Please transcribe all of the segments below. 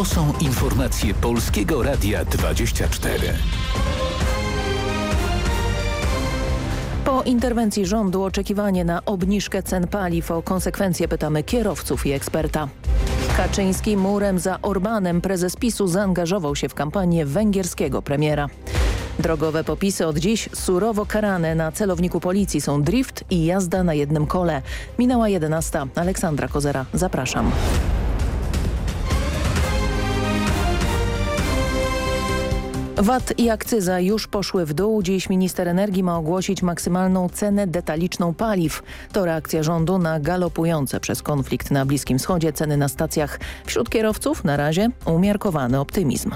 To są informacje Polskiego Radia 24. Po interwencji rządu oczekiwanie na obniżkę cen paliw o konsekwencje pytamy kierowców i eksperta. Kaczyński murem za Orbanem prezes PiSu zaangażował się w kampanię węgierskiego premiera. Drogowe popisy od dziś surowo karane na celowniku policji są drift i jazda na jednym kole. Minęła 11. Aleksandra Kozera. Zapraszam. VAT i akcyza już poszły w dół. Dziś minister energii ma ogłosić maksymalną cenę detaliczną paliw. To reakcja rządu na galopujące przez konflikt na Bliskim Wschodzie ceny na stacjach. Wśród kierowców na razie umiarkowany optymizm.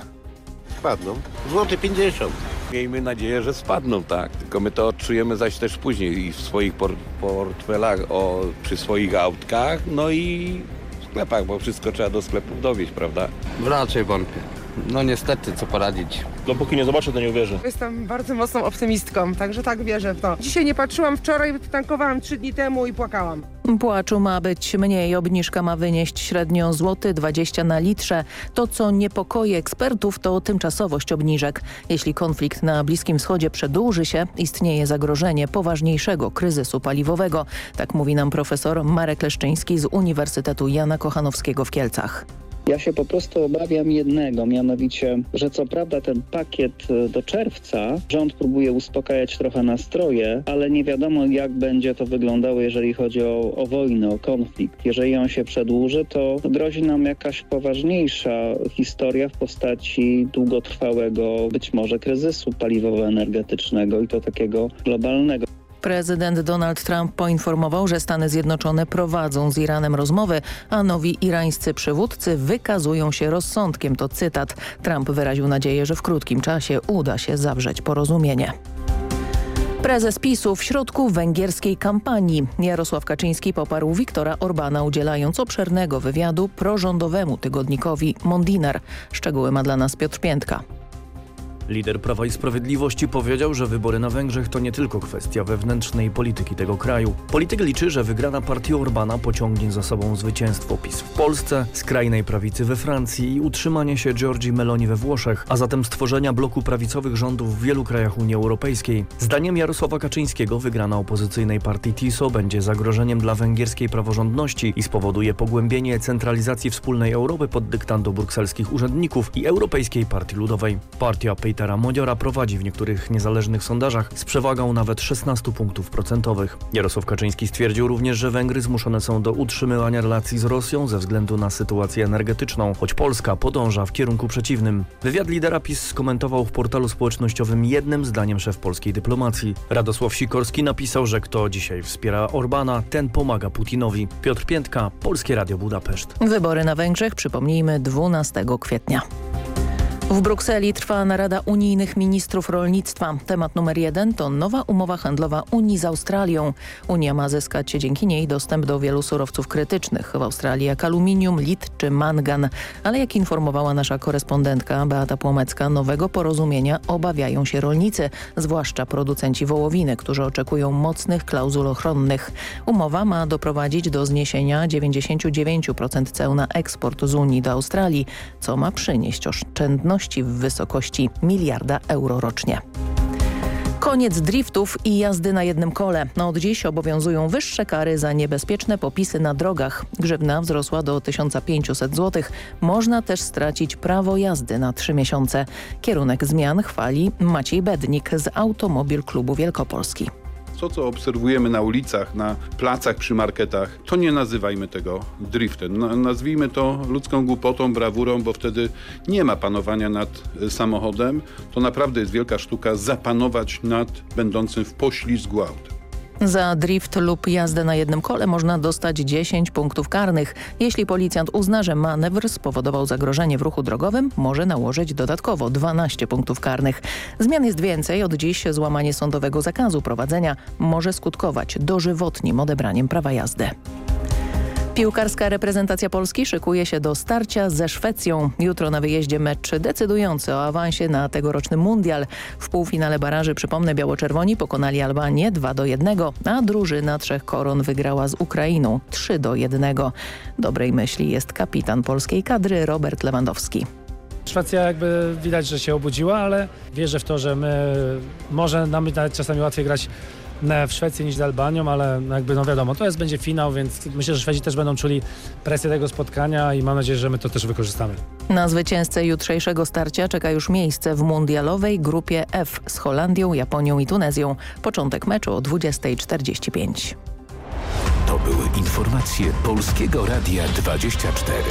Spadną. Złoty 50. Miejmy nadzieję, że spadną, tak. Tylko my to odczujemy zaś też później i w swoich por portfelach, o, przy swoich autkach, no i w sklepach, bo wszystko trzeba do sklepów dowieść, prawda? Raczej wątpię. No niestety, co poradzić. Dopóki nie zobaczę, to nie uwierzę. Jestem bardzo mocną optymistką, także tak wierzę w to. Dzisiaj nie patrzyłam, wczoraj tankowałam trzy dni temu i płakałam. Płaczu ma być mniej, obniżka ma wynieść średnio złoty 20 na litrze. To, co niepokoi ekspertów, to tymczasowość obniżek. Jeśli konflikt na Bliskim Wschodzie przedłuży się, istnieje zagrożenie poważniejszego kryzysu paliwowego. Tak mówi nam profesor Marek Leszczyński z Uniwersytetu Jana Kochanowskiego w Kielcach. Ja się po prostu obawiam jednego, mianowicie, że co prawda ten pakiet e, do czerwca, rząd próbuje uspokajać trochę nastroje, ale nie wiadomo jak będzie to wyglądało, jeżeli chodzi o, o wojnę, o konflikt. Jeżeli on się przedłuży, to grozi nam jakaś poważniejsza historia w postaci długotrwałego, być może kryzysu paliwowo-energetycznego i to takiego globalnego. Prezydent Donald Trump poinformował, że Stany Zjednoczone prowadzą z Iranem rozmowy, a nowi irańscy przywódcy wykazują się rozsądkiem. To cytat. Trump wyraził nadzieję, że w krótkim czasie uda się zawrzeć porozumienie. Prezes PiSu w środku węgierskiej kampanii. Jarosław Kaczyński poparł Wiktora Orbana udzielając obszernego wywiadu prorządowemu tygodnikowi Mondinar. Szczegóły ma dla nas Piotr Piętka. Lider Prawa i Sprawiedliwości powiedział, że wybory na Węgrzech to nie tylko kwestia wewnętrznej polityki tego kraju. Polityk liczy, że wygrana partii Orbana pociągnie za sobą zwycięstwo PiS w Polsce, skrajnej prawicy we Francji i utrzymanie się Giorgi Meloni we Włoszech, a zatem stworzenia bloku prawicowych rządów w wielu krajach Unii Europejskiej. Zdaniem Jarosława Kaczyńskiego wygrana opozycyjnej partii TISO będzie zagrożeniem dla węgierskiej praworządności i spowoduje pogłębienie centralizacji wspólnej Europy pod dyktando brukselskich urzędników i Europejskiej Partii Ludowej. Partia Petera Modziora prowadzi w niektórych niezależnych sondażach z przewagą nawet 16 punktów procentowych. Jarosław Kaczyński stwierdził również, że Węgry zmuszone są do utrzymywania relacji z Rosją ze względu na sytuację energetyczną, choć Polska podąża w kierunku przeciwnym. Wywiad lidera PiS skomentował w portalu społecznościowym jednym zdaniem szef polskiej dyplomacji. Radosław Sikorski napisał, że kto dzisiaj wspiera Orbana, ten pomaga Putinowi. Piotr Piętka, Polskie Radio Budapeszt. Wybory na Węgrzech przypomnijmy 12 kwietnia. W Brukseli trwa narada unijnych ministrów rolnictwa. Temat numer jeden to nowa umowa handlowa Unii z Australią. Unia ma zyskać dzięki niej dostęp do wielu surowców krytycznych, w Australii jak aluminium, lit czy mangan. Ale jak informowała nasza korespondentka Beata Płomecka, nowego porozumienia obawiają się rolnicy, zwłaszcza producenci wołowiny, którzy oczekują mocnych klauzul ochronnych. Umowa ma doprowadzić do zniesienia 99% ceł na eksport z Unii do Australii, co ma przynieść oszczędności w wysokości miliarda euro rocznie. Koniec driftów i jazdy na jednym kole. No od dziś obowiązują wyższe kary za niebezpieczne popisy na drogach. Grzywna wzrosła do 1500 zł. Można też stracić prawo jazdy na trzy miesiące. Kierunek zmian chwali Maciej Bednik z Automobil Klubu Wielkopolski. To, co obserwujemy na ulicach, na placach, przy marketach, to nie nazywajmy tego driftem. Na, nazwijmy to ludzką głupotą, brawurą, bo wtedy nie ma panowania nad y, samochodem. To naprawdę jest wielka sztuka zapanować nad będącym w poślizgu autem. Za drift lub jazdę na jednym kole można dostać 10 punktów karnych. Jeśli policjant uzna, że manewr spowodował zagrożenie w ruchu drogowym, może nałożyć dodatkowo 12 punktów karnych. Zmian jest więcej. Od dziś złamanie sądowego zakazu prowadzenia może skutkować dożywotnim odebraniem prawa jazdy. Piłkarska reprezentacja Polski szykuje się do starcia ze Szwecją. Jutro na wyjeździe mecz decydujący o awansie na tegoroczny mundial. W półfinale baraży, przypomnę, biało-czerwoni pokonali Albanię 2 do 1, a drużyna Trzech Koron wygrała z Ukrainą 3 do 1. Dobrej myśli jest kapitan polskiej kadry Robert Lewandowski. Szwecja jakby widać, że się obudziła, ale wierzę w to, że my może nam czasami łatwiej grać w Szwecji niż z Albanią, ale jakby no wiadomo, to jest będzie finał, więc myślę, że Szwedzi też będą czuli presję tego spotkania i mam nadzieję, że my to też wykorzystamy. Na zwycięzcę jutrzejszego starcia czeka już miejsce w mundialowej grupie F z Holandią, Japonią i Tunezją. Początek meczu o 20.45. To były informacje Polskiego Radia 24.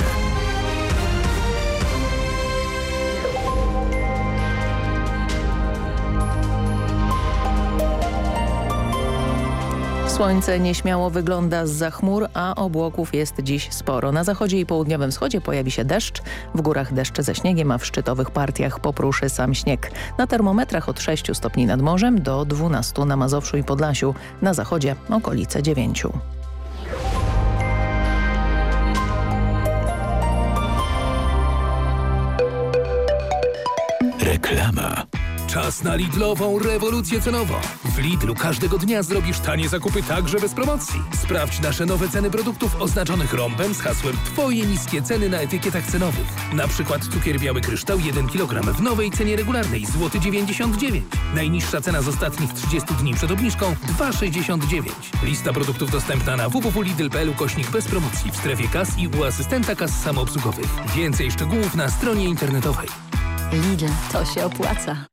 Słońce nieśmiało wygląda z za chmur, a obłoków jest dziś sporo. Na zachodzie i południowym wschodzie pojawi się deszcz, w górach deszcz ze śniegiem, a w szczytowych partiach popruszy sam śnieg. Na termometrach od 6 stopni nad morzem do 12 na Mazowszu i Podlasiu, na zachodzie okolice 9. Reklama. Czas na Lidlową rewolucję cenową. W Lidlu każdego dnia zrobisz tanie zakupy także bez promocji. Sprawdź nasze nowe ceny produktów oznaczonych rąbem z hasłem Twoje niskie ceny na etykietach cenowych. Na przykład cukier biały kryształ 1 kg w nowej cenie regularnej złoty 99. Najniższa cena z ostatnich 30 dni przed obniżką 2,69. Lista produktów dostępna na www.lidl.pl kośnik bez promocji w strefie kas i u asystenta kas samoobsługowych. Więcej szczegółów na stronie internetowej. Lidl, to się opłaca.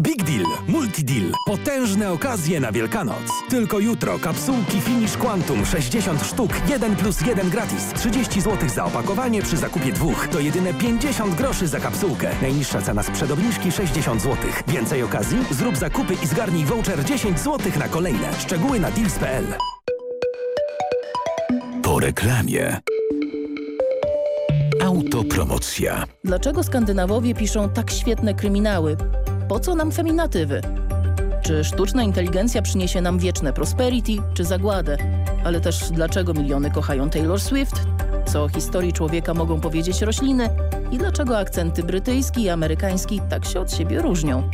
Big Deal, Multi Deal. Potężne okazje na Wielkanoc. Tylko jutro kapsułki Finish Quantum 60 sztuk, 1 plus 1 gratis. 30 zł za opakowanie przy zakupie dwóch. To jedyne 50 groszy za kapsułkę. Najniższa cena sprzed obniżki 60 zł. Więcej okazji? Zrób zakupy i zgarnij voucher 10 zł na kolejne. Szczegóły na deals.pl. Po reklamie. Autopromocja. Dlaczego Skandynawowie piszą tak świetne kryminały? Po co nam feminatywy? Czy sztuczna inteligencja przyniesie nam wieczne prosperity, czy zagładę? Ale też dlaczego miliony kochają Taylor Swift? Co o historii człowieka mogą powiedzieć rośliny? I dlaczego akcenty brytyjski i amerykański tak się od siebie różnią?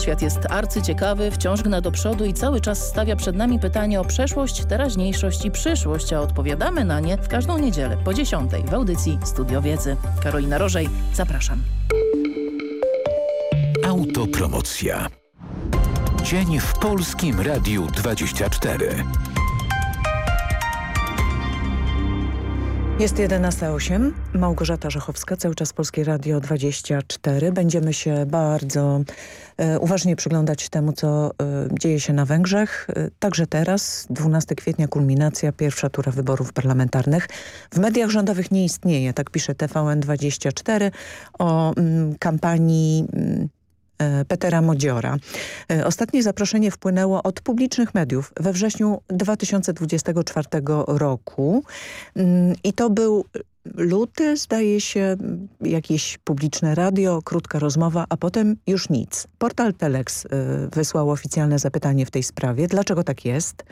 Świat jest arcyciekawy, wciąż gna do przodu i cały czas stawia przed nami pytanie o przeszłość, teraźniejszość i przyszłość, a odpowiadamy na nie w każdą niedzielę po 10 w audycji Studio Wiedzy. Karolina Rożej, zapraszam. Autopromocja. Dzień w Polskim Radiu 24. Jest 11.08. Małgorzata Żachowska, cały czas Polskie Radio 24. Będziemy się bardzo e, uważnie przyglądać temu, co e, dzieje się na Węgrzech. E, także teraz, 12 kwietnia, kulminacja, pierwsza tura wyborów parlamentarnych. W mediach rządowych nie istnieje, tak pisze TVN24 o mm, kampanii mm, Petera Modziora. Ostatnie zaproszenie wpłynęło od publicznych mediów we wrześniu 2024 roku i to był luty, zdaje się, jakieś publiczne radio, krótka rozmowa, a potem już nic. Portal Telex wysłał oficjalne zapytanie w tej sprawie. Dlaczego tak jest?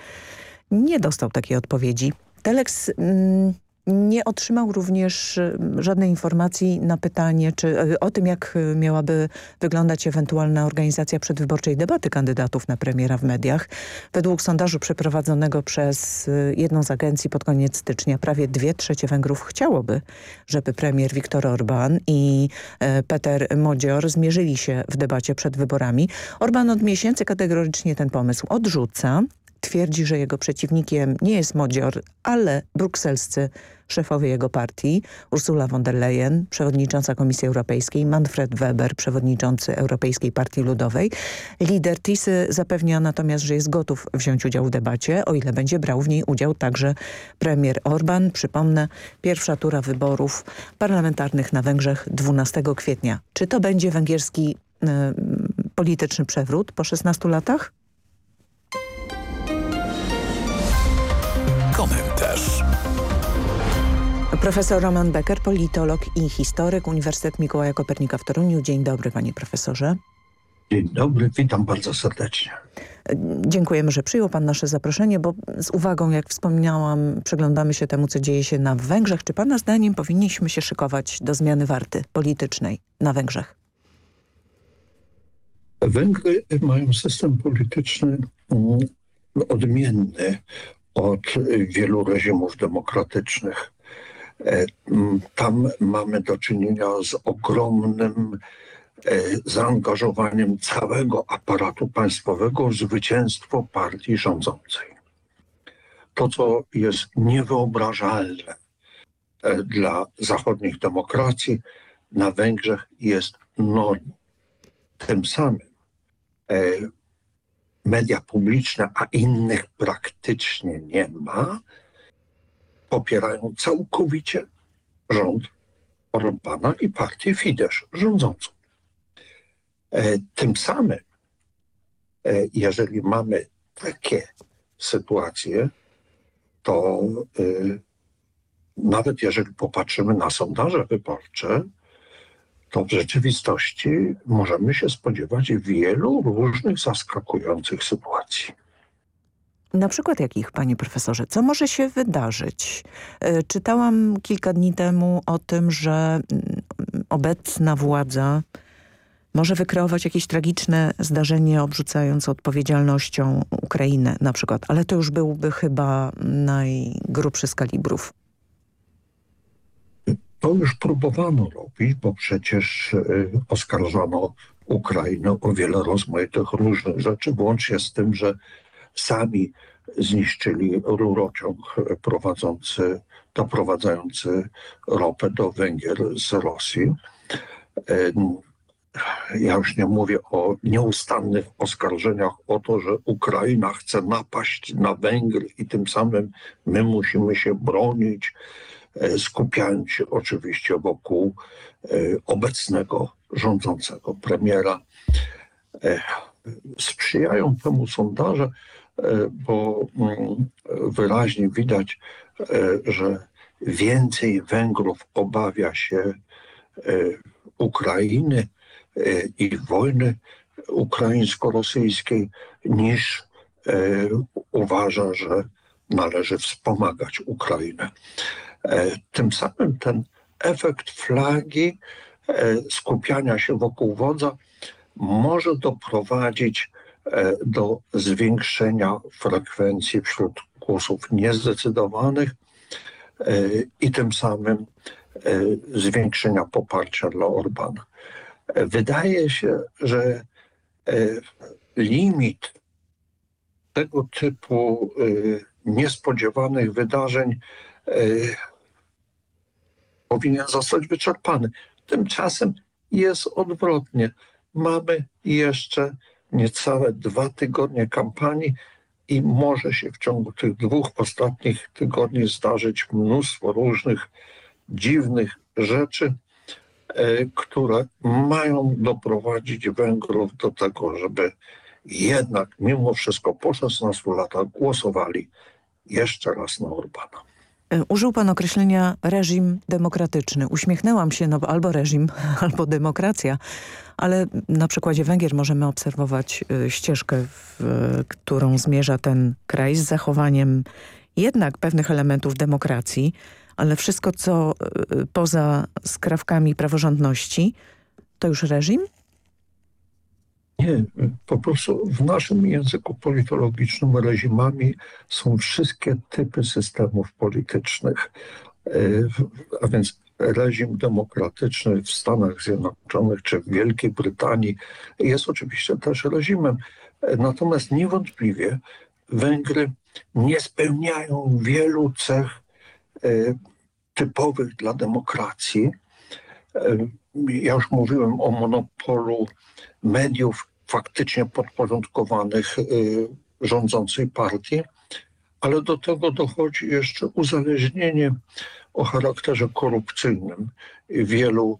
Nie dostał takiej odpowiedzi. Telex... Mm, nie otrzymał również y, żadnej informacji na pytanie, czy y, o tym, jak y, miałaby wyglądać ewentualna organizacja przedwyborczej debaty kandydatów na premiera w mediach. Według sondażu przeprowadzonego przez jedną z agencji pod koniec stycznia prawie dwie trzecie Węgrów chciałoby, żeby premier Viktor Orban i Peter Modzior zmierzyli się w debacie przed wyborami. Orban od miesięcy kategorycznie ten pomysł odrzuca twierdzi, że jego przeciwnikiem nie jest Modzior, ale brukselscy szefowie jego partii, Ursula von der Leyen, przewodnicząca Komisji Europejskiej, Manfred Weber, przewodniczący Europejskiej Partii Ludowej. Lider Tisy zapewnia natomiast, że jest gotów wziąć udział w debacie, o ile będzie brał w niej udział także premier Orban. Przypomnę, pierwsza tura wyborów parlamentarnych na Węgrzech 12 kwietnia. Czy to będzie węgierski y, polityczny przewrót po 16 latach? Profesor Roman Becker, politolog i historyk, Uniwersytet Mikołaja Kopernika w Toruniu. Dzień dobry panie profesorze. Dzień dobry, witam bardzo serdecznie. Dziękujemy, że przyjął pan nasze zaproszenie, bo z uwagą, jak wspomniałam, przyglądamy się temu, co dzieje się na Węgrzech. Czy pana zdaniem powinniśmy się szykować do zmiany warty politycznej na Węgrzech? Węgry mają system polityczny mm, odmienny od wielu reżimów demokratycznych. E, tam mamy do czynienia z ogromnym e, zaangażowaniem całego aparatu państwowego w zwycięstwo partii rządzącej. To, co jest niewyobrażalne e, dla zachodnich demokracji, na Węgrzech jest normą. Tym samym media publiczne, a innych praktycznie nie ma, popierają całkowicie rząd Orbana i partię Fidesz rządzącą. E, tym samym, e, jeżeli mamy takie sytuacje, to e, nawet jeżeli popatrzymy na sondaże wyborcze, to w rzeczywistości możemy się spodziewać wielu różnych zaskakujących sytuacji. Na przykład jakich, panie profesorze? Co może się wydarzyć? E, czytałam kilka dni temu o tym, że mm, obecna władza może wykreować jakieś tragiczne zdarzenie, obrzucając odpowiedzialnością Ukrainę na przykład. Ale to już byłby chyba najgrubszy z kalibrów. To już próbowano robić, bo przecież e, oskarżano Ukrainę o wiele rozmaitych różnych rzeczy, włącznie z tym, że sami zniszczyli rurociąg prowadzący, doprowadzający ropę do Węgier z Rosji. Ja już nie mówię o nieustannych oskarżeniach o to, że Ukraina chce napaść na Węgry i tym samym my musimy się bronić, e, skupiając się oczywiście wokół e, obecnego rządzącego premiera. E, sprzyjają temu sondaże, E, bo mm, wyraźnie widać, e, że więcej Węgrów obawia się e, Ukrainy i wojny ukraińsko-rosyjskiej niż uważa, że należy wspomagać Ukrainę. Tym samym ten efekt flagi, skupiania się wokół wodza może doprowadzić E, do zwiększenia frekwencji wśród głosów niezdecydowanych e, i tym samym e, zwiększenia poparcia dla Orbana. Wydaje się, że limit tego typu niespodziewanych wydarzeń powinien zostać wyczerpany. Tymczasem jest odwrotnie. Mamy jeszcze niecałe dwa tygodnie kampanii i może się w ciągu tych dwóch ostatnich tygodni zdarzyć mnóstwo różnych dziwnych rzeczy, e, które mają doprowadzić Węgrów do tego, żeby jednak mimo wszystko po 16 latach głosowali jeszcze raz na Orbana. E, użył pan określenia reżim demokratyczny. Uśmiechnęłam się, no bo albo reżim, albo demokracja ale na przykładzie Węgier możemy obserwować y, ścieżkę, w którą zmierza ten kraj z zachowaniem jednak pewnych elementów demokracji, ale wszystko, co poza skrawkami praworządności, to już reżim? Nie, po prostu w naszym języku politologicznym reżimami są wszystkie typy systemów politycznych. Y, a więc reżim demokratyczny w Stanach Zjednoczonych czy w Wielkiej Brytanii jest oczywiście też reżimem. Natomiast niewątpliwie Węgry nie spełniają wielu cech e, typowych dla demokracji. E, ja już mówiłem o monopolu mediów faktycznie podporządkowanych rządzącej partii, ale do tego dochodzi jeszcze uzależnienie o charakterze korupcyjnym wielu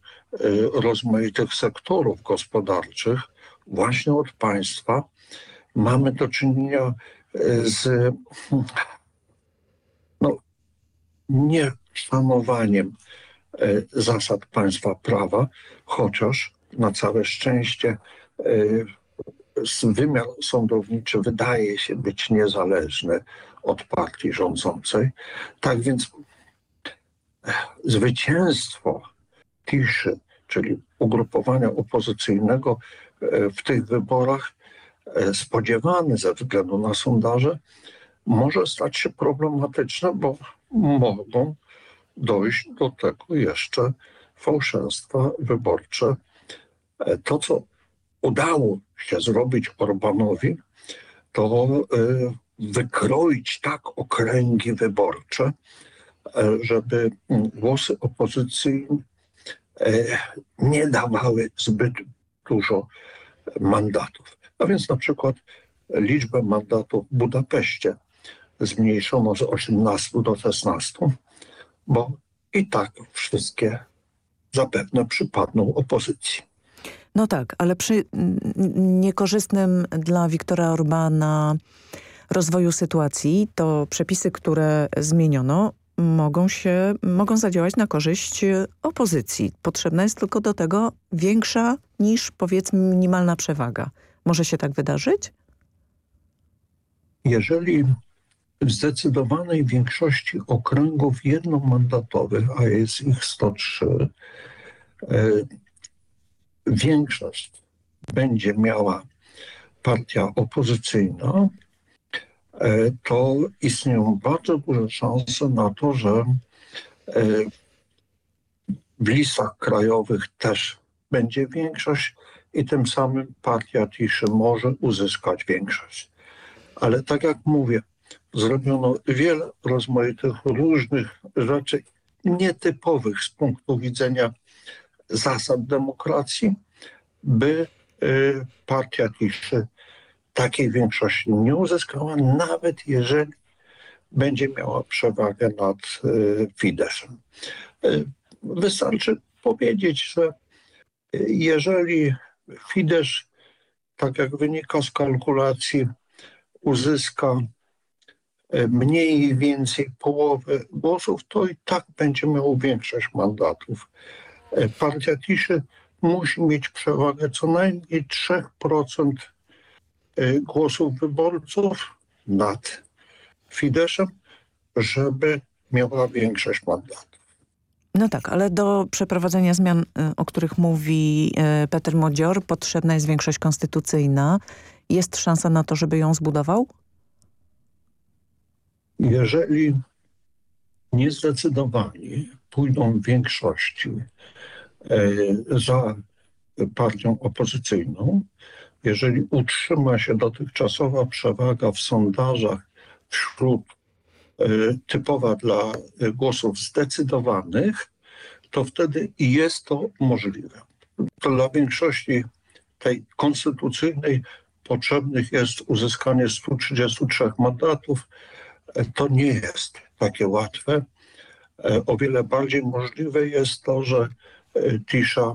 rozmaitych sektorów gospodarczych właśnie od państwa. Mamy do czynienia z no, nieszanowaniem zasad państwa prawa, chociaż na całe szczęście wymiar sądowniczy wydaje się być niezależny od partii rządzącej. Tak więc zwycięstwo Tiszy, czyli ugrupowania opozycyjnego w tych wyborach spodziewany ze względu na sondaże, może stać się problematyczne, bo mogą dojść do tego jeszcze fałszerstwa wyborcze. To, co udało się zrobić Orbanowi, to wykroić tak okręgi wyborcze, żeby głosy opozycji nie dawały zbyt dużo mandatów. A więc na przykład liczbę mandatów w Budapeszcie zmniejszono z 18 do 16, bo i tak wszystkie zapewne przypadną opozycji. No tak, ale przy niekorzystnym dla Wiktora Orbana rozwoju sytuacji to przepisy, które zmieniono mogą się, mogą zadziałać na korzyść opozycji. Potrzebna jest tylko do tego większa niż powiedzmy minimalna przewaga. Może się tak wydarzyć? Jeżeli w zdecydowanej większości okręgów jednomandatowych, a jest ich 103, większość będzie miała partia opozycyjna, to istnieją bardzo duże szanse na to, że w listach krajowych też będzie większość i tym samym partia Tiszy może uzyskać większość. Ale tak jak mówię, zrobiono wiele rozmaitych różnych rzeczy nietypowych z punktu widzenia zasad demokracji, by partia Tiszy takiej większości nie uzyskała, nawet jeżeli będzie miała przewagę nad Fideszem. Wystarczy powiedzieć, że jeżeli Fidesz, tak jak wynika z kalkulacji, uzyska mniej więcej połowę głosów, to i tak będzie miał większość mandatów. Partia Tiszy musi mieć przewagę co najmniej 3% głosów wyborców nad Fideszem, żeby miała większość mandatów. No tak, ale do przeprowadzenia zmian, o których mówi Peter Modzior, potrzebna jest większość konstytucyjna. Jest szansa na to, żeby ją zbudował? Jeżeli niezdecydowani pójdą w większości za partią opozycyjną, jeżeli utrzyma się dotychczasowa przewaga w sondażach wśród typowa dla głosów zdecydowanych, to wtedy jest to możliwe. Dla większości tej konstytucyjnej potrzebnych jest uzyskanie 133 mandatów. To nie jest takie łatwe. O wiele bardziej możliwe jest to, że Tisza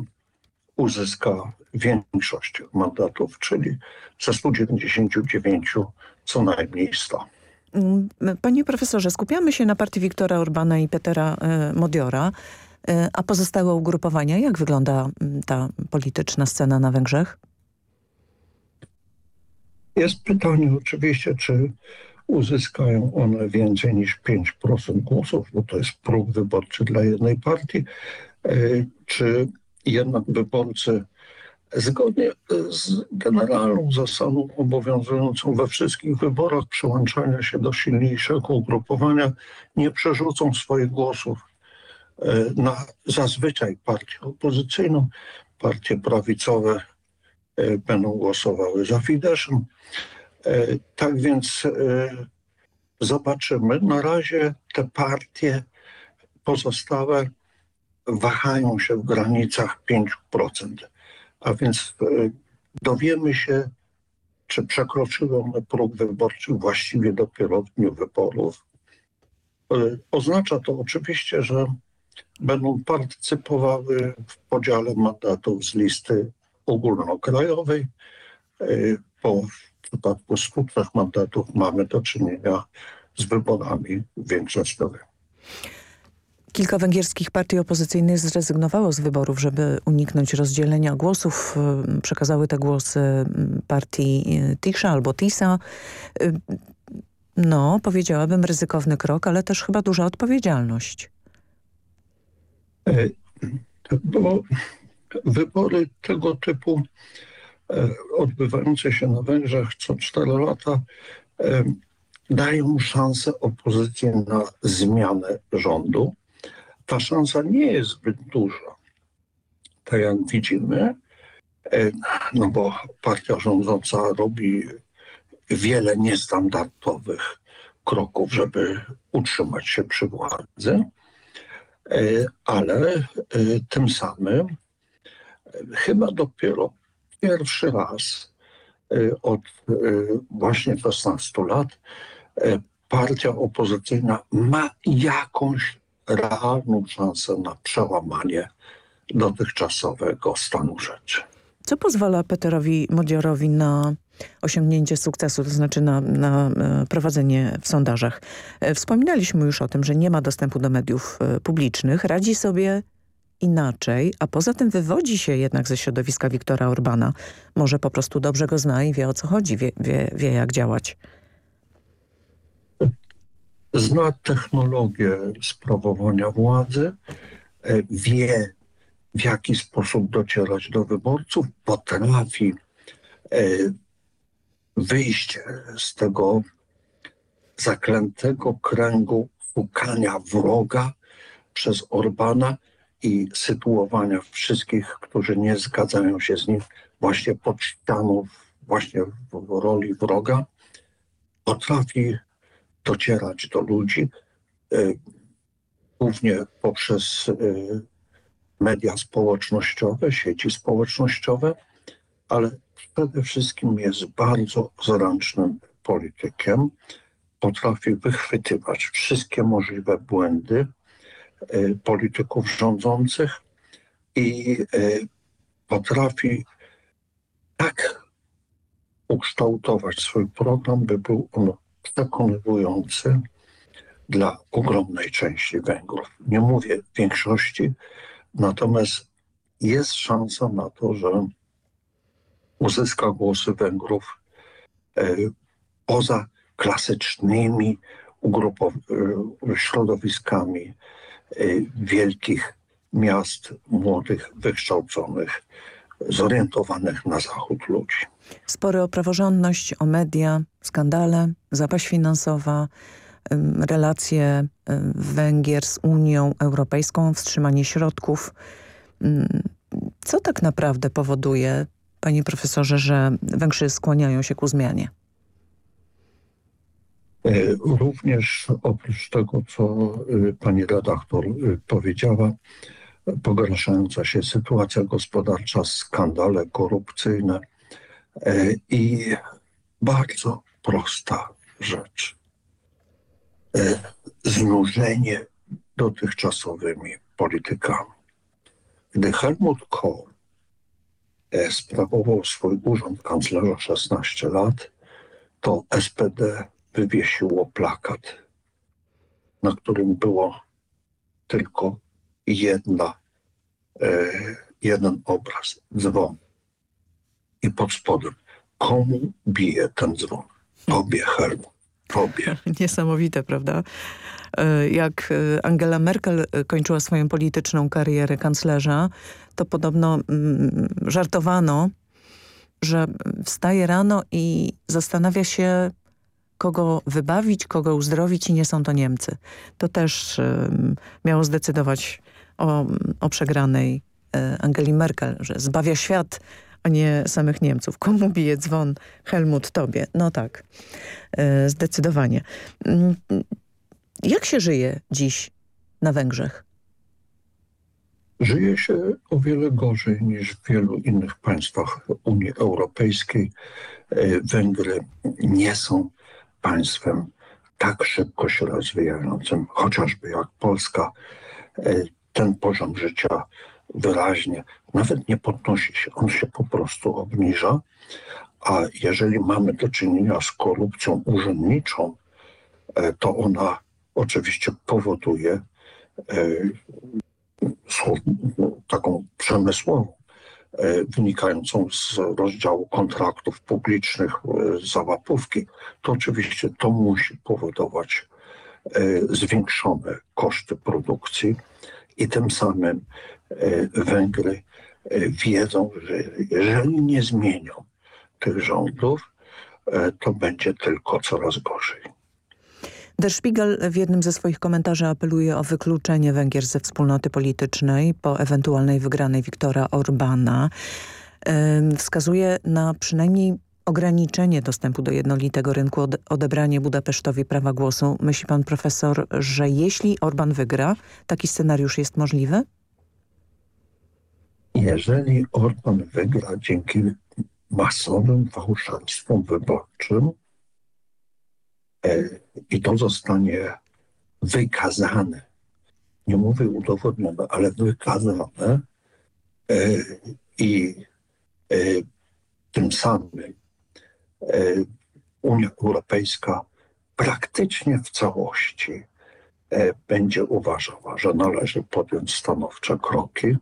uzyska większość mandatów, czyli ze 199 co najmniej 100. Panie profesorze, skupiamy się na partii Wiktora Orbana i Petera Modiora, a pozostałe ugrupowania, jak wygląda ta polityczna scena na Węgrzech? Jest pytanie oczywiście, czy uzyskają one więcej niż 5% głosów, bo to jest próg wyborczy dla jednej partii, czy jednak wyborcy zgodnie z generalną zasadą obowiązującą we wszystkich wyborach przyłączania się do silniejszego ugrupowania nie przerzucą swoich głosów na zazwyczaj partię opozycyjną. Partie prawicowe będą głosowały za Fideszem, Tak więc zobaczymy. Na razie te partie pozostałe wahają się w granicach 5%. A więc dowiemy się, czy przekroczyły one próg wyborczy właściwie dopiero w dniu wyborów. Oznacza to oczywiście, że będą partycypowały w podziale mandatów z listy ogólnokrajowej. Po przypadku skutnych mandatów mamy do czynienia z wyborami większościowymi. Kilka węgierskich partii opozycyjnych zrezygnowało z wyborów, żeby uniknąć rozdzielenia głosów. Przekazały te głosy partii Tisza albo TISA. No, powiedziałabym ryzykowny krok, ale też chyba duża odpowiedzialność. Bo wybory tego typu e, odbywające się na Węgrzech co 4 lata dają szansę opozycji na zmianę rządu. Ta szansa nie jest zbyt duża. Tak jak widzimy, no bo partia rządząca robi wiele niestandardowych kroków, żeby utrzymać się przy władzy. E, ale e, tym samym e, chyba dopiero pierwszy raz od właśnie 16 lat partia opozycyjna ma jakąś realną szansę na przełamanie dotychczasowego stanu rzeczy. Co pozwala Peterowi Modiorowi na osiągnięcie sukcesu, to znaczy na, na e, prowadzenie w sondażach. E, wspominaliśmy już o tym, że nie ma dostępu do mediów e, publicznych. Radzi sobie inaczej, a poza tym wywodzi się jednak ze środowiska Wiktora Orbana. Może po prostu dobrze go zna i wie o co chodzi, wie, wie, wie jak działać. Zna technologię sprawowania władzy, wie w jaki sposób docierać do wyborców, potrafi wyjść z tego zaklętego kręgu fukania wroga przez Orbana i sytuowania wszystkich, którzy nie zgadzają się z nim właśnie pod ścianą, właśnie w roli wroga, potrafi docierać do ludzi, y, głównie poprzez y, media społecznościowe, sieci społecznościowe, ale przede wszystkim jest bardzo zręcznym politykiem. Potrafi wychwytywać wszystkie możliwe błędy polityków rządzących i e, potrafi tak ukształtować swój program, by był on przekonywujący dla ogromnej części Węgrów. Nie mówię większości, natomiast jest szansa na to, że uzyska głosy Węgrów e, poza klasycznymi e, środowiskami e, wielkich miast, młodych, wykształconych, zorientowanych na zachód ludzi. Spory o praworządność, o media, skandale, zapaść finansowa, relacje Węgier z Unią Europejską, wstrzymanie środków. Co tak naprawdę powoduje panie profesorze, że Węgrzy skłaniają się ku zmianie? E, również oprócz tego, co e, pani redaktor e, powiedziała, pogarszająca się sytuacja gospodarcza, skandale korupcyjne i bardzo prosta rzecz. Znużenie dotychczasowymi politykami. Gdy Helmut Kohl sprawował swój urząd kanclerza 16 lat, to SPD wywiesiło plakat, na którym było tylko jedna, e, jeden obraz, dzwon. I pod spodem, komu bije ten dzwon? Tobie, Hermu, tobie. Niesamowite, prawda? E, jak e, Angela Merkel kończyła swoją polityczną karierę kanclerza, to podobno mm, żartowano, że wstaje rano i zastanawia się, kogo wybawić, kogo uzdrowić i nie są to Niemcy. To też miało zdecydować o, o przegranej Angeli Merkel, że zbawia świat, a nie samych Niemców. Komu bije dzwon? Helmut, tobie. No tak, e, zdecydowanie. Mm, jak się żyje dziś na Węgrzech? Żyje się o wiele gorzej niż w wielu innych państwach Unii Europejskiej. E, Węgry nie są państwem tak szybko się rozwijającym, chociażby jak Polska. E, ten poziom życia wyraźnie nawet nie podnosi się, on się po prostu obniża. A jeżeli mamy do czynienia z korupcją urzędniczą, e, to ona oczywiście powoduje taką przemysłową, e, wynikającą z rozdziału kontraktów publicznych e, za łapówki, to oczywiście to musi powodować e, zwiększone koszty produkcji i tym samym Węgry wiedzą, że jeżeli nie zmienią tych rządów, to będzie tylko coraz gorzej. Der Spiegel w jednym ze swoich komentarzy apeluje o wykluczenie Węgier ze wspólnoty politycznej po ewentualnej wygranej Viktora Orbana. Wskazuje na przynajmniej ograniczenie dostępu do jednolitego rynku, odebranie Budapesztowi prawa głosu. Myśli pan profesor, że jeśli Orban wygra, taki scenariusz jest możliwy? Jeżeli Orban wygra dzięki masowym fałszerstwom wyborczym, E, i to zostanie wykazane, nie mówię udowodnione, ale wykazane e, i e, tym samym Unia Europejska praktycznie w całości będzie uważała, że należy podjąć stanowcze kroki,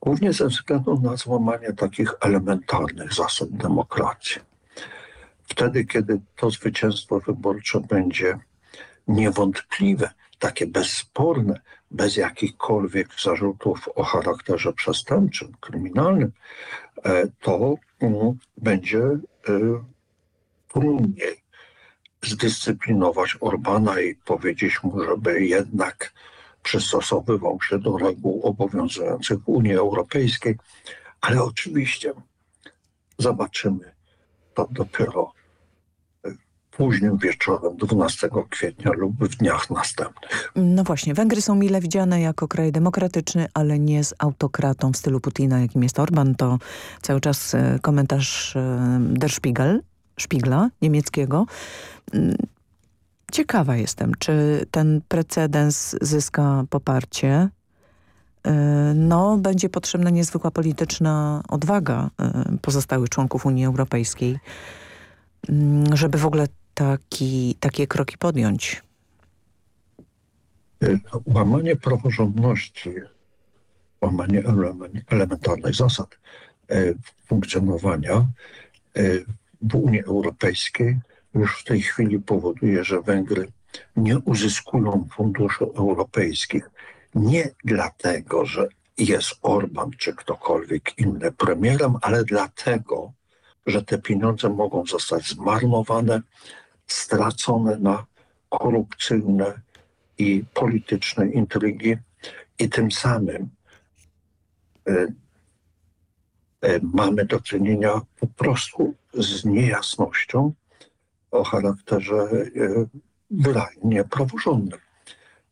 głównie ze względu na złamanie takich elementarnych zasad demokracji wtedy, kiedy to zwycięstwo wyborcze będzie niewątpliwe, takie bezsporne, bez jakichkolwiek zarzutów o charakterze przestępczym, kryminalnym, e, to mm, będzie e, trudniej zdyscyplinować Orbana i powiedzieć mu, żeby jednak przystosowywał się do reguł obowiązujących w Unii Europejskiej. Ale oczywiście zobaczymy to dopiero późnym wieczorem 12 kwietnia lub w dniach następnych. No właśnie, Węgry są mile widziane jako kraj demokratyczny, ale nie z autokratą w stylu Putina, jakim jest Orban. To cały czas e, komentarz e, Der Spiegel, Spiegla niemieckiego. Mm, ciekawa jestem, czy ten precedens zyska poparcie. E, no, będzie potrzebna niezwykła polityczna odwaga pozostałych członków Unii Europejskiej, mm, żeby w ogóle taki, takie kroki podjąć? E, łamanie praworządności, łamanie elementarnych zasad funkcjonowania w Unii Europejskiej już w tej chwili powoduje, że Węgry nie uzyskują funduszy europejskich. Nie dlatego, że jest Orban czy ktokolwiek inny premierem, ale dlatego, że te pieniądze mogą zostać zmarnowane stracone na korupcyjne i polityczne intrygi i tym samym e, e, mamy do czynienia po prostu z niejasnością o charakterze e, wyraźnie praworządnym.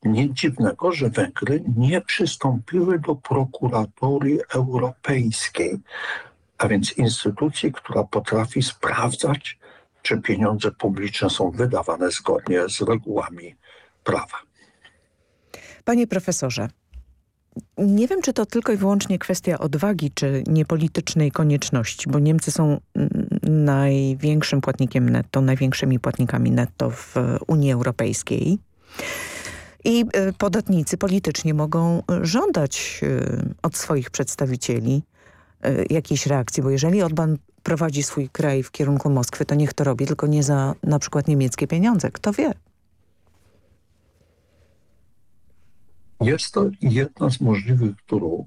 Nic dziwnego, że Węgry nie przystąpiły do prokuratorii europejskiej, a więc instytucji, która potrafi sprawdzać czy pieniądze publiczne są wydawane zgodnie z regułami prawa. Panie profesorze, nie wiem, czy to tylko i wyłącznie kwestia odwagi, czy niepolitycznej konieczności, bo Niemcy są największym płatnikiem netto, największymi płatnikami netto w Unii Europejskiej. I e, podatnicy politycznie mogą żądać e, od swoich przedstawicieli jakiejś reakcji, bo jeżeli Orban prowadzi swój kraj w kierunku Moskwy, to niech to robi, tylko nie za na przykład niemieckie pieniądze. Kto wie? Jest to jedna z możliwych dróg.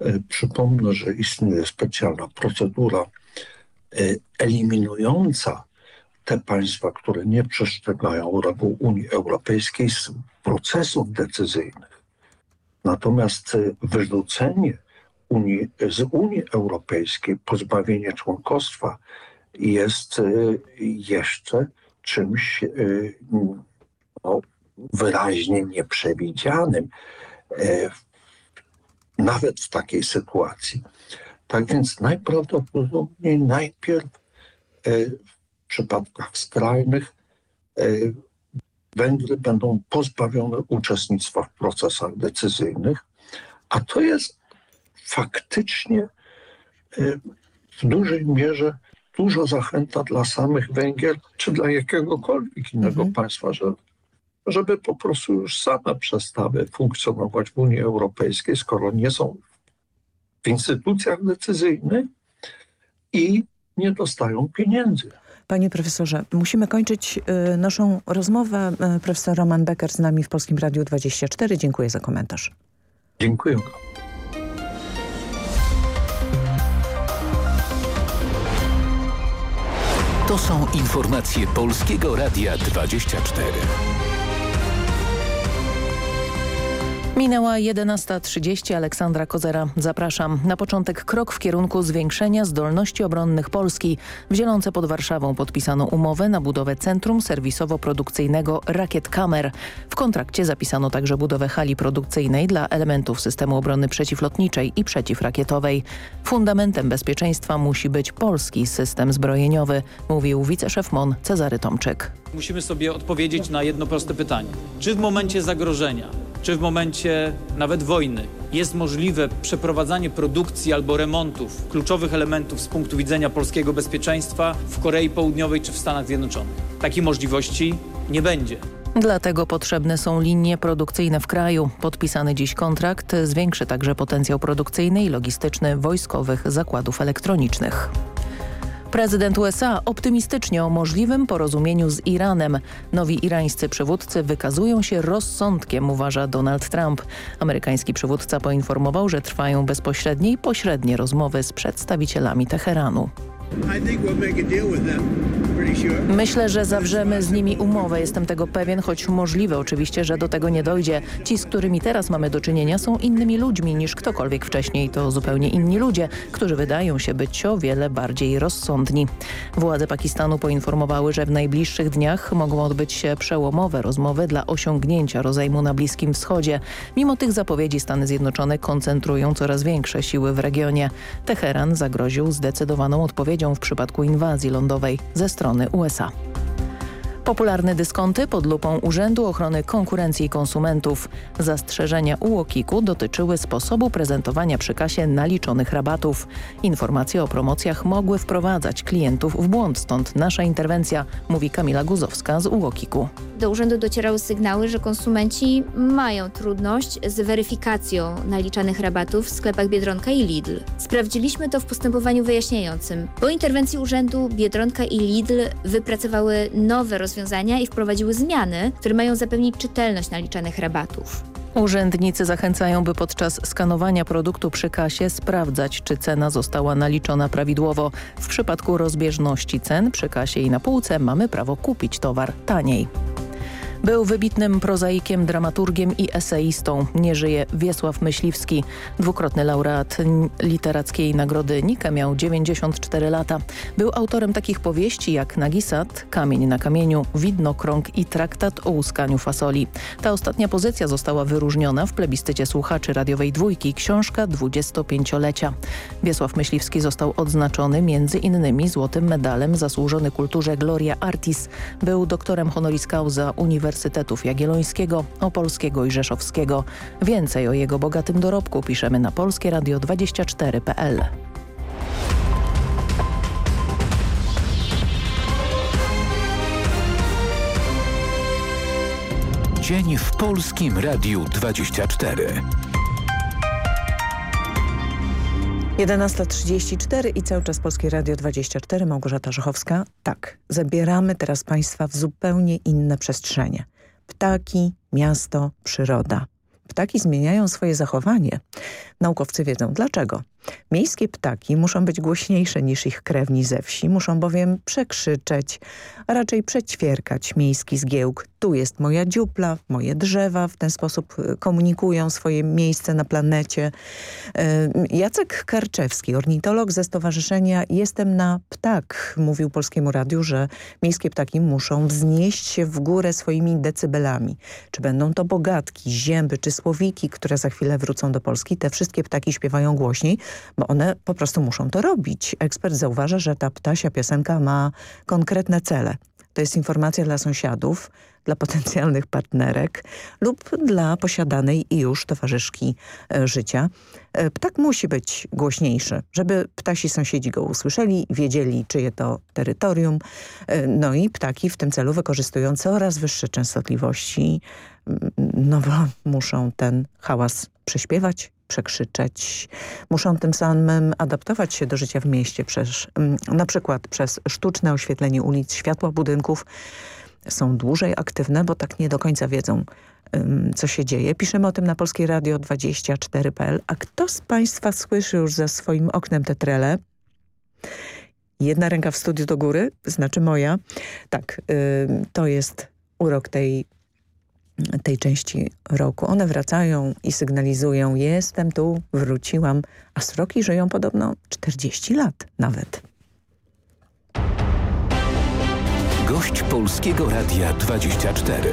E, przypomnę, że istnieje specjalna procedura e, eliminująca te państwa, które nie przestrzegają reguł Unii Europejskiej z procesów decyzyjnych. Natomiast e, wyrzucenie Unii, z Unii Europejskiej pozbawienie członkostwa jest y, jeszcze czymś y, no, wyraźnie nieprzewidzianym, e, nawet w takiej sytuacji. Tak więc najprawdopodobniej najpierw e, w przypadkach skrajnych e, Węgry będą pozbawione uczestnictwa w procesach decyzyjnych, a to jest faktycznie w dużej mierze duża zachęta dla samych Węgier, czy dla jakiegokolwiek innego mhm. państwa, że, żeby po prostu już same przestały funkcjonować w Unii Europejskiej, skoro nie są w instytucjach decyzyjnych i nie dostają pieniędzy. Panie profesorze, musimy kończyć y, naszą rozmowę. Y, profesor Roman Becker z nami w Polskim Radiu 24. Dziękuję za komentarz. Dziękuję. To są informacje Polskiego Radia 24. Minęła 11.30. Aleksandra Kozera. Zapraszam. Na początek krok w kierunku zwiększenia zdolności obronnych Polski. W Zielonce pod Warszawą podpisano umowę na budowę Centrum Serwisowo-Produkcyjnego Rakiet Kamer. W kontrakcie zapisano także budowę hali produkcyjnej dla elementów systemu obrony przeciwlotniczej i przeciwrakietowej. Fundamentem bezpieczeństwa musi być polski system zbrojeniowy, mówił wiceszef MON Cezary Tomczyk. Musimy sobie odpowiedzieć na jedno proste pytanie. Czy w momencie zagrożenia czy w momencie nawet wojny jest możliwe przeprowadzanie produkcji albo remontów kluczowych elementów z punktu widzenia polskiego bezpieczeństwa w Korei Południowej czy w Stanach Zjednoczonych. Takiej możliwości nie będzie. Dlatego potrzebne są linie produkcyjne w kraju. Podpisany dziś kontrakt zwiększy także potencjał produkcyjny i logistyczny wojskowych zakładów elektronicznych. Prezydent USA optymistycznie o możliwym porozumieniu z Iranem. Nowi irańscy przywódcy wykazują się rozsądkiem, uważa Donald Trump. Amerykański przywódca poinformował, że trwają bezpośrednie i pośrednie rozmowy z przedstawicielami Teheranu. Myślę, że zawrzemy z nimi umowę. Jestem tego pewien, choć możliwe oczywiście, że do tego nie dojdzie. Ci, z którymi teraz mamy do czynienia są innymi ludźmi niż ktokolwiek wcześniej. To zupełnie inni ludzie, którzy wydają się być o wiele bardziej rozsądni. Władze Pakistanu poinformowały, że w najbliższych dniach mogą odbyć się przełomowe rozmowy dla osiągnięcia rozejmu na Bliskim Wschodzie. Mimo tych zapowiedzi Stany Zjednoczone koncentrują coraz większe siły w regionie. Teheran zagroził zdecydowaną odpowiedzią w przypadku inwazji lądowej ze strony USA. Popularne dyskonty pod lupą Urzędu Ochrony Konkurencji i Konsumentów. Zastrzeżenia UOKiK-u dotyczyły sposobu prezentowania przy kasie naliczonych rabatów. Informacje o promocjach mogły wprowadzać klientów w błąd, stąd nasza interwencja, mówi Kamila Guzowska z UOKiK-u. Do urzędu docierały sygnały, że konsumenci mają trudność z weryfikacją naliczanych rabatów w sklepach Biedronka i Lidl. Sprawdziliśmy to w postępowaniu wyjaśniającym. Po interwencji urzędu Biedronka i Lidl wypracowały nowe rozwiązania rozwiązania i wprowadziły zmiany, które mają zapewnić czytelność naliczanych rabatów. Urzędnicy zachęcają, by podczas skanowania produktu przy kasie sprawdzać, czy cena została naliczona prawidłowo. W przypadku rozbieżności cen przy kasie i na półce mamy prawo kupić towar taniej. Był wybitnym prozaikiem, dramaturgiem i eseistą. Nie żyje Wiesław Myśliwski. Dwukrotny laureat literackiej nagrody Nika miał 94 lata. Był autorem takich powieści jak Nagisat, Kamień na kamieniu, Widnokrąg i Traktat o łuskaniu fasoli. Ta ostatnia pozycja została wyróżniona w plebiscycie słuchaczy radiowej dwójki książka 25-lecia. Wiesław Myśliwski został odznaczony między innymi złotym medalem zasłużony kulturze Gloria Artis. Był doktorem honoris causa Uniwersytetu Uniwersytetów Jagiellońskiego, Opolskiego i Rzeszowskiego. Więcej o jego bogatym dorobku piszemy na polskieradio24.pl. Dzień w Polskim Radiu 24. 11.34 i cały czas Polskie Radio 24, Małgorzata Żochowska. Tak, zabieramy teraz Państwa w zupełnie inne przestrzenie. Ptaki, miasto, przyroda. Ptaki zmieniają swoje zachowanie. Naukowcy wiedzą dlaczego. Miejskie ptaki muszą być głośniejsze niż ich krewni ze wsi, muszą bowiem przekrzyczeć, a raczej przećwierkać miejski zgiełk. Tu jest moja dziupla, moje drzewa, w ten sposób y, komunikują swoje miejsce na planecie. Y, Jacek Karczewski, ornitolog ze Stowarzyszenia Jestem na Ptak, mówił Polskiemu Radiu, że miejskie ptaki muszą wznieść się w górę swoimi decybelami. Czy będą to bogatki, zięby czy słowiki, które za chwilę wrócą do Polski, te wszystkie ptaki śpiewają głośniej, bo one po prostu muszą to robić. Ekspert zauważa, że ta ptasia piosenka ma konkretne cele. To jest informacja dla sąsiadów, dla potencjalnych partnerek lub dla posiadanej i już towarzyszki e, życia. E, Ptak musi być głośniejszy, żeby ptasi sąsiedzi go usłyszeli, wiedzieli czyje to terytorium. E, No i ptaki w tym celu wykorzystują coraz wyższe częstotliwości, no bo muszą ten hałas prześpiewać, przekrzyczeć. Muszą tym samym adaptować się do życia w mieście, przez, mm, na przykład przez sztuczne oświetlenie ulic, światła budynków. Są dłużej aktywne, bo tak nie do końca wiedzą, co się dzieje. Piszemy o tym na Polskie Radio 24.pl. A kto z Państwa słyszy już za swoim oknem te trele? Jedna ręka w studiu do góry, znaczy moja. Tak, to jest urok tej tej części roku. One wracają i sygnalizują, jestem tu, wróciłam, a sroki żyją podobno 40 lat nawet. Gość Polskiego Radia 24.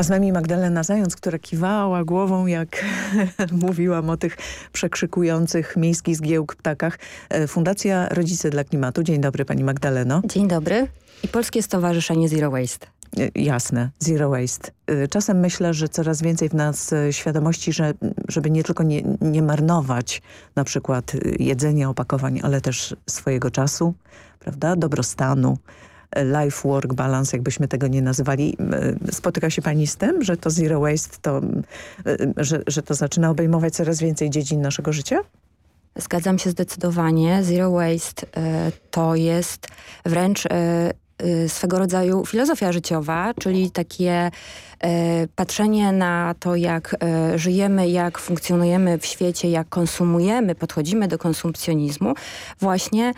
A z nami Magdalena Zając, która kiwała głową, jak mówiłam o tych przekrzykujących miejskich zgiełk ptakach. E, Fundacja Rodzice dla Klimatu. Dzień dobry Pani Magdaleno. Dzień dobry. I Polskie Stowarzyszenie Zero Waste. E, Jasne, zero waste. E, Czasem myślę, że coraz więcej w nas świadomości, że żeby nie tylko nie, nie marnować na przykład jedzenia, opakowań, ale też swojego czasu, prawda, dobrostanu, life-work balance, jakbyśmy tego nie nazywali. E, Spotyka się Pani z tym, że to zero waste, to, e, że, że to zaczyna obejmować coraz więcej dziedzin naszego życia? Zgadzam się zdecydowanie. Zero Waste e, to jest wręcz e, swego rodzaju filozofia życiowa, czyli takie e, patrzenie na to, jak e, żyjemy, jak funkcjonujemy w świecie, jak konsumujemy, podchodzimy do konsumpcjonizmu, właśnie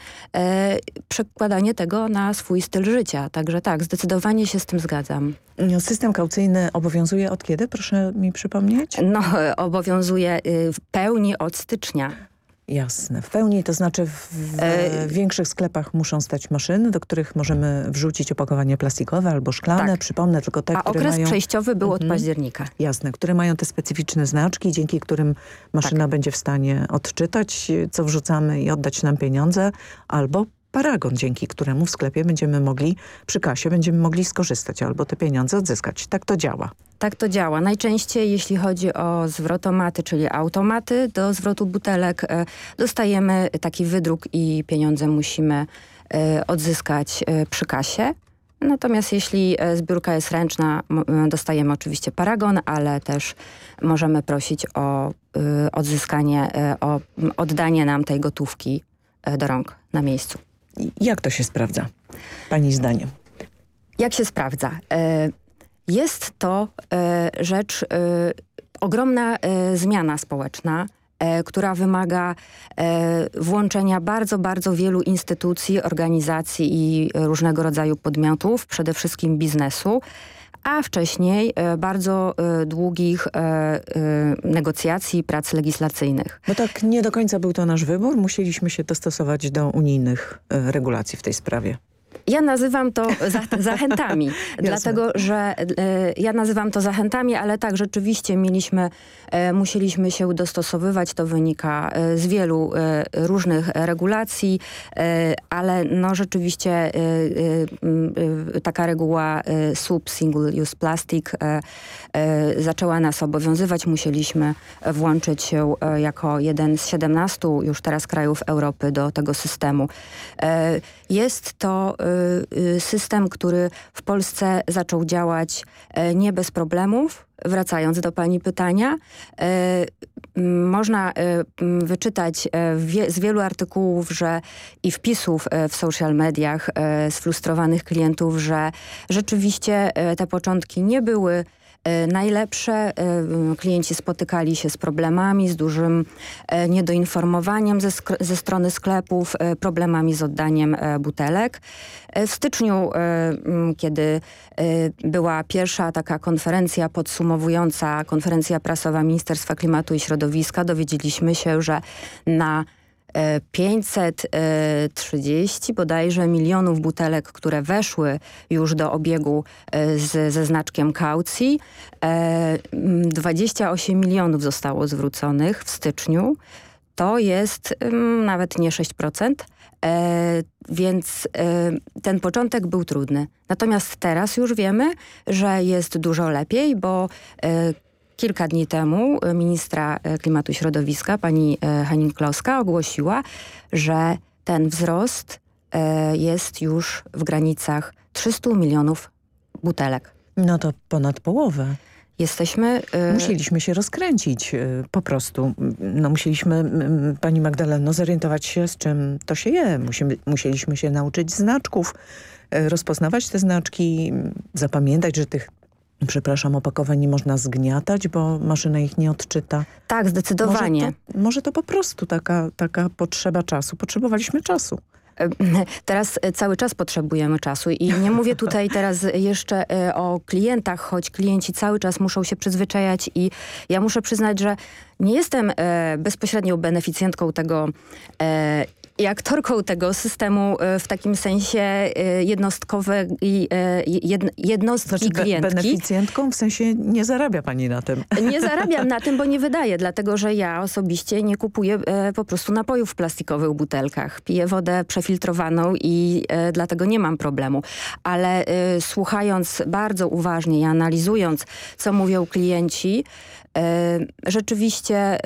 przekładanie tego na swój styl życia. Także tak, zdecydowanie się z tym zgadzam. System kaucyjny obowiązuje od kiedy? Proszę mi przypomnieć. No, obowiązuje y, w pełni od stycznia. Jasne. W pełni, to znaczy w, w E, większych sklepach muszą stać maszyny, do których możemy wrzucić opakowanie plastikowe albo szklane. Przypomnę tylko te, Tak. A które okres mają... przejściowy był od Mhm. października. Jasne, które mają te specyficzne znaczki, dzięki którym maszyna Tak. będzie w stanie odczytać, co wrzucamy i oddać nam pieniądze, albo paragon, dzięki któremu w sklepie będziemy mogli, przy kasie będziemy mogli skorzystać albo te pieniądze odzyskać. Tak to działa. Tak to działa. Najczęściej jeśli chodzi o zwrotomaty, czyli automaty do zwrotu butelek, e, dostajemy taki wydruk i pieniądze musimy e, odzyskać e, przy kasie. Natomiast jeśli zbiórka jest ręczna, dostajemy oczywiście paragon, ale też możemy prosić o odzyskanie, o oddanie nam tej gotówki do rąk na miejscu. Jak to się sprawdza, Pani zdaniem? Jak się sprawdza? E, Jest to e, rzecz, e, ogromna zmiana społeczna, która wymaga włączenia bardzo, bardzo wielu instytucji, organizacji i różnego rodzaju podmiotów, przede wszystkim biznesu, a wcześniej e, bardzo e, długich e, negocjacji prac legislacyjnych. No tak, nie do końca był to nasz wybór. Musieliśmy się dostosować do unijnych regulacji w tej sprawie. Ja nazywam to za, zachętami, dlatego że e, ja nazywam to zachętami, ale tak, rzeczywiście mieliśmy, e, musieliśmy się dostosowywać, to wynika e, z wielu e, różnych regulacji, e, ale no rzeczywiście e, taka reguła SUP, Single Use Plastic, zaczęła nas obowiązywać. Musieliśmy włączyć się jako jeden z 17 już teraz krajów Europy do tego systemu. Jest to system, który w Polsce zaczął działać e, nie bez problemów. Wracając do pani pytania, e, można e, wyczytać z wielu artykułów, że i wpisów w social mediach sfrustrowanych klientów, że rzeczywiście te początki nie były Najlepsze klienci spotykali się z problemami, z dużym niedoinformowaniem ze, ze strony sklepów, problemami z oddaniem butelek. W styczniu, kiedy była pierwsza taka konferencja podsumowująca, konferencja prasowa Ministerstwa Klimatu i Środowiska, dowiedzieliśmy się, że na 530 bodajże milionów butelek, które weszły już do obiegu z, ze znaczkiem kaucji. 28 milionów zostało zwróconych w styczniu. To jest nawet nie 6%, więc ten początek był trudny. Natomiast teraz już wiemy, że jest dużo lepiej, bo Kilka dni temu ministra klimatu i środowiska, pani Henning-Kloska ogłosiła, że ten wzrost jest już w granicach 300 milionów butelek. No to ponad połowę. Jesteśmy... Musieliśmy się rozkręcić po prostu. No musieliśmy, pani Magdaleno, zorientować się z czym to się je. Musimy, musieliśmy się nauczyć znaczków, rozpoznawać te znaczki, zapamiętać, że tych przepraszam, opakowań nie można zgniatać, bo maszyna ich nie odczyta. Tak, zdecydowanie. Może to, może to po prostu taka, taka potrzeba czasu. Potrzebowaliśmy czasu. Teraz cały czas potrzebujemy czasu i nie mówię tutaj teraz jeszcze o klientach, choć klienci cały czas muszą się przyzwyczajać i ja muszę przyznać, że nie jestem bezpośrednią beneficjentką tego i aktorką tego systemu w takim sensie jednostkowej jednostki znaczy, klientki. Beneficjentką w sensie nie zarabia pani na tym. Nie zarabiam na tym, bo nie wydaję, dlatego że ja osobiście nie kupuję po prostu napojów w plastikowych butelkach. Piję wodę przefiltrowaną i dlatego nie mam problemu. Ale słuchając bardzo uważnie i analizując, co mówią klienci, Rzeczywiście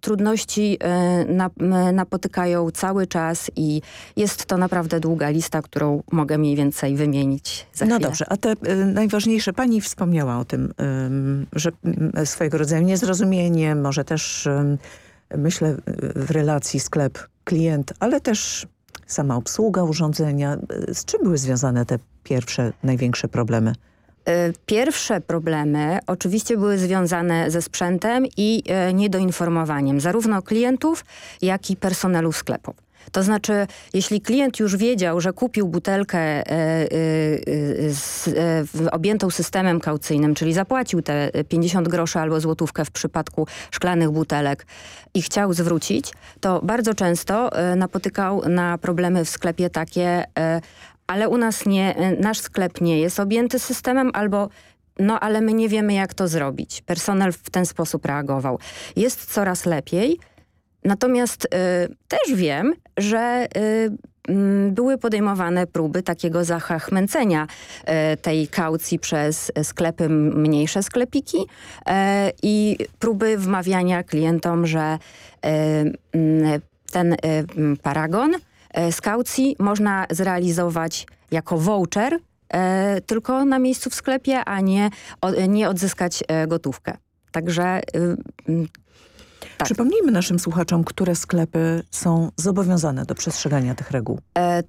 trudności napotykają cały czas i jest to naprawdę długa lista, którą mogę mniej więcej wymienić za No chwilę. dobrze, a te najważniejsze, pani wspomniała o tym, że swojego rodzaju niezrozumienie, może też myślę w relacji sklep-klient, ale też sama obsługa urządzenia. Z czym były związane te pierwsze, największe problemy? Pierwsze problemy oczywiście były związane ze sprzętem i niedoinformowaniem zarówno klientów, jak i personelu sklepu. To znaczy, jeśli klient już wiedział, że kupił butelkę objętą systemem kaucyjnym, czyli zapłacił te 50 groszy albo złotówkę w przypadku szklanych butelek i chciał zwrócić, to bardzo często napotykał na problemy w sklepie takie, ale u nas nie, nasz sklep nie jest objęty systemem albo no ale my nie wiemy jak to zrobić. Personel w ten sposób reagował. Jest coraz lepiej, natomiast y, też wiem, że y, y, były podejmowane próby takiego zachachmęcenia tej kaucji przez sklepy, mniejsze sklepiki i próby wmawiania klientom, że ten paragon z kaucji można zrealizować jako voucher, e, tylko na miejscu w sklepie, a nie, nie odzyskać e, gotówkę. Także... Y, tak. Przypomnijmy naszym słuchaczom, które sklepy są zobowiązane do przestrzegania tych reguł. E,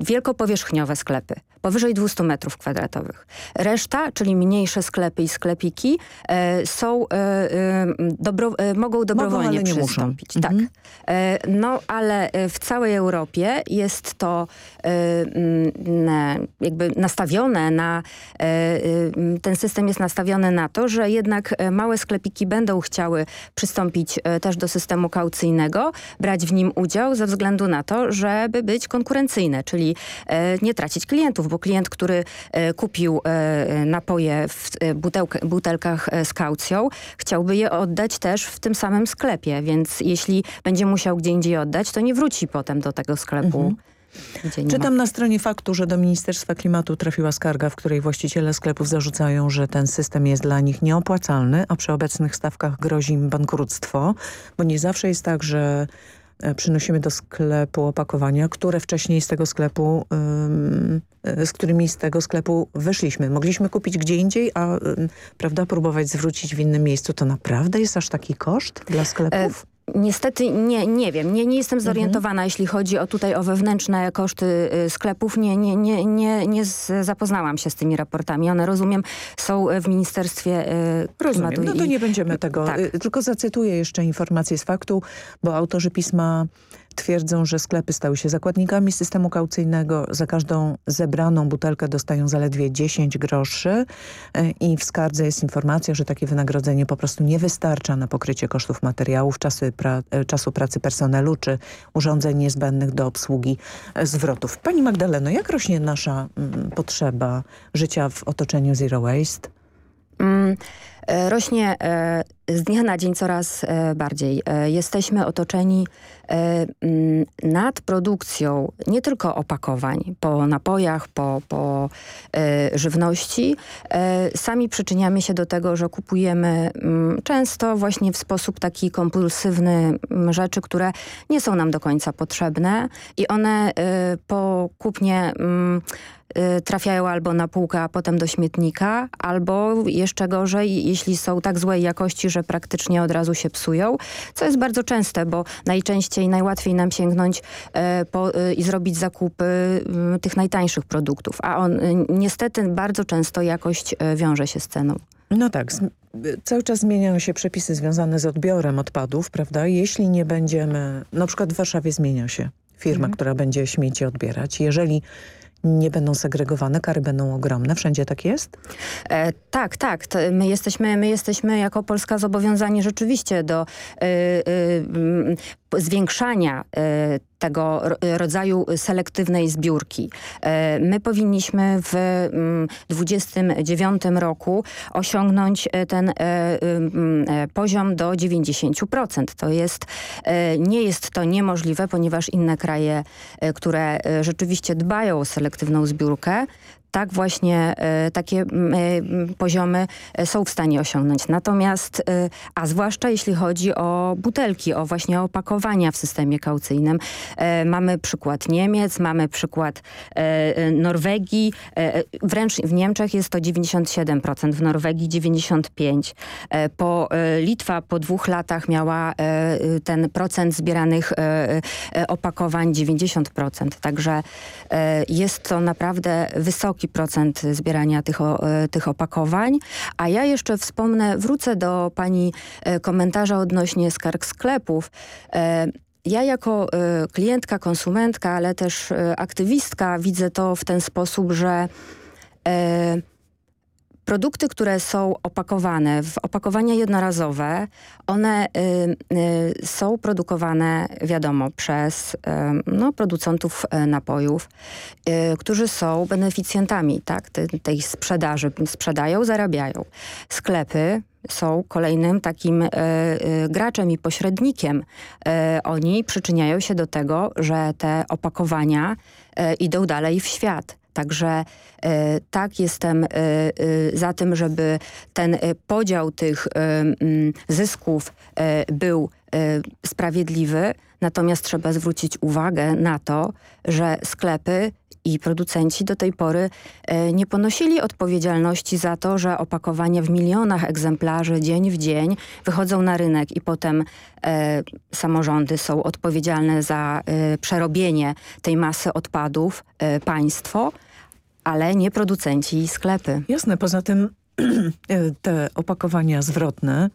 wielkopowierzchniowe sklepy, powyżej 200 metrów kwadratowych. Reszta, czyli mniejsze sklepy i sklepiki e, są, e, e, dobro, mogą dobrowolnie mogą, przystąpić. Tak. Mhm. No ale w całej Europie jest to jakby nastawione na, ten system jest nastawiony na to, że jednak małe sklepiki będą chciały przystąpić też do systemu kaucyjnego, brać w nim udział ze względu na to, żeby być konkurencyjne, czyli nie tracić klientów, bo klient, który kupił napoje w butelkach z kaucją, chciałby je oddać też w tym samym sklepie, więc jeśli będzie musiał gdzie indziej oddać, to nie wróci potem do tego sklepu. Mhm. Czytam na stronie faktu, że do Ministerstwa Klimatu trafiła skarga, w której właściciele sklepów zarzucają, że ten system jest dla nich nieopłacalny, a przy obecnych stawkach grozi im bankructwo, bo nie zawsze jest tak, że przynosimy do sklepu opakowania, które wcześniej z tego sklepu, z którymi z tego sklepu wyszliśmy. Mogliśmy kupić gdzie indziej, a prawda, próbować zwrócić w innym miejscu. To naprawdę jest aż taki koszt dla sklepów? Niestety nie, nie wiem, nie, nie jestem zorientowana, mhm. jeśli chodzi o tutaj o wewnętrzne koszty y, sklepów. Nie, nie, nie, nie, nie zapoznałam się z tymi raportami. One, rozumiem, są w Ministerstwie y, Rozumiem. Klimatu. No to nie będziemy tego. Tak. Y, tylko zacytuję jeszcze informację z faktu, bo autorzy pisma twierdzą, że sklepy stały się zakładnikami systemu kaucyjnego. Za każdą zebraną butelkę dostają zaledwie 10 groszy e, i w skardze jest informacja, że takie wynagrodzenie po prostu nie wystarcza na pokrycie kosztów materiałów, czasy pra e, czasu pracy personelu czy urządzeń niezbędnych do obsługi e, zwrotów. Pani Magdaleno, jak rośnie nasza mm, potrzeba życia w otoczeniu zero waste? Mm, rośnie z dnia na dzień coraz bardziej. Jesteśmy otoczeni E, mm, nad produkcją nie tylko opakowań po napojach, po, po e, żywności, e, sami przyczyniamy się do tego, że kupujemy mm, często właśnie w sposób taki kompulsywny mm, rzeczy, które nie są nam do końca potrzebne i one po kupnie trafiają albo na półkę, a potem do śmietnika, albo jeszcze gorzej, jeśli są tak złej jakości, że praktycznie od razu się psują, co jest bardzo częste, bo najczęściej najłatwiej nam sięgnąć e, po, e, i zrobić zakupy tych najtańszych produktów, a on niestety bardzo często jakość wiąże się z ceną. No tak, cały czas zmieniają się przepisy związane z odbiorem odpadów, prawda? Jeśli nie będziemy, na przykład w Warszawie zmienia się firma, mhm. która będzie śmieci odbierać. Jeżeli nie będą segregowane, kary będą ogromne. Wszędzie tak jest? E, tak, tak. My, jesteśmy, my jesteśmy jako Polska zobowiązani rzeczywiście do y, y, zwiększania y, tego rodzaju selektywnej zbiórki. E, my powinniśmy w 2029 mm, roku osiągnąć e, ten e, poziom do 90%. To jest, nie jest to niemożliwe, ponieważ inne kraje, które rzeczywiście dbają o selektywną zbiórkę, tak właśnie e, takie e, poziomy e, są w stanie osiągnąć. Natomiast, a zwłaszcza jeśli chodzi o butelki, o właśnie opakowania w systemie kaucyjnym. Mamy przykład Niemiec, mamy przykład Norwegii, wręcz w Niemczech jest to 97%, w Norwegii 95%. Po Litwa po dwóch latach miała ten procent zbieranych opakowań 90%. Także jest to naprawdę wysoki wysoki procent zbierania tych, e, tych opakowań. A ja jeszcze wspomnę, wrócę do pani e, komentarza odnośnie skarg sklepów. E, ja jako klientka, konsumentka, ale też aktywistka widzę to w ten sposób, że Produkty, które są opakowane w opakowania jednorazowe, one y, y, są produkowane, wiadomo, przez y, no, producentów y, napojów, y, którzy są beneficjentami tak, tej, sprzedaży. Sprzedają, zarabiają. Sklepy są kolejnym takim y, graczem i pośrednikiem. oni przyczyniają się do tego, że te opakowania idą dalej w świat. Także e, tak jestem e, e, za tym, żeby ten podział tych mm, zysków był sprawiedliwy, natomiast trzeba zwrócić uwagę na to, że sklepy i producenci do tej pory nie ponosili odpowiedzialności za to, że opakowania w milionach egzemplarzy dzień w dzień wychodzą na rynek i potem samorządy są odpowiedzialne za przerobienie tej masy odpadów, państwo, ale nie producenci i sklepy. Jasne, poza tym te opakowania zwrotne,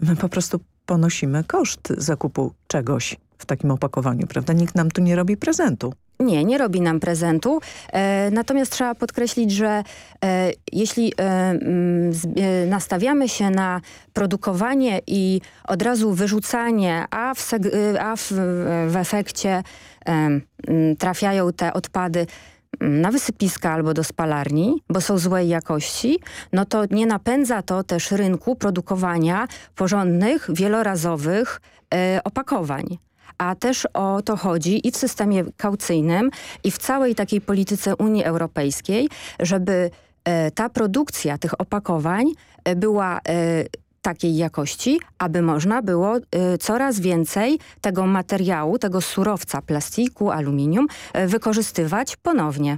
my po prostu ponosimy koszt zakupu czegoś w takim opakowaniu, prawda? Nikt nam tu nie robi prezentu. Nie, nie robi nam prezentu. E, natomiast trzeba podkreślić, że e, jeśli e, m, e, nastawiamy się na produkowanie i od razu wyrzucanie, a w, a w, w efekcie trafiają te odpady na wysypiska albo do spalarni, bo są złej jakości, no to nie napędza to też rynku produkowania porządnych, wielorazowych e, opakowań. A też o to chodzi i w systemie kaucyjnym, i w całej takiej polityce Unii Europejskiej, żeby e, ta produkcja tych opakowań e, była e, takiej jakości, aby można było y, coraz więcej tego materiału, tego surowca plastiku, aluminium y, wykorzystywać ponownie.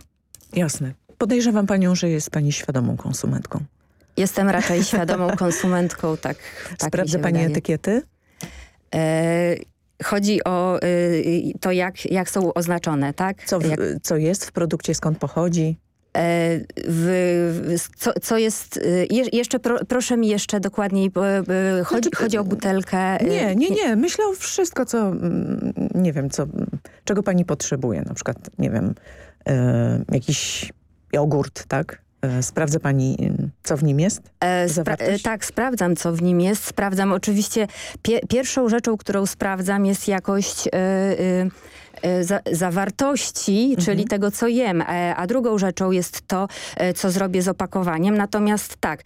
Jasne. Podejrzewam panią, że jest pani świadomą konsumentką. Jestem raczej świadomą konsumentką, tak. tak Sprawdza pani wydaje. etykiety? Chodzi o to, jak, jak są oznaczone, tak? Co, w, jak... co jest w produkcie, skąd pochodzi? W, co, co, jest... Je, jeszcze pro, proszę mi jeszcze dokładniej, chodzi, znaczy, chodzi o butelkę... Nie, nie, nie. Myślę o wszystko, co... Mm, nie wiem, co, czego pani potrzebuje. Na przykład, nie wiem, jakiś jogurt, tak? Sprawdza pani, co w nim jest? E, spra tak, sprawdzam, co w nim jest. Sprawdzam oczywiście, pie pierwszą rzeczą, którą sprawdzam jest jakość... Yy, za, zawartości, mhm. czyli tego, co jem. E, a drugą rzeczą jest to, co zrobię z opakowaniem. Natomiast tak,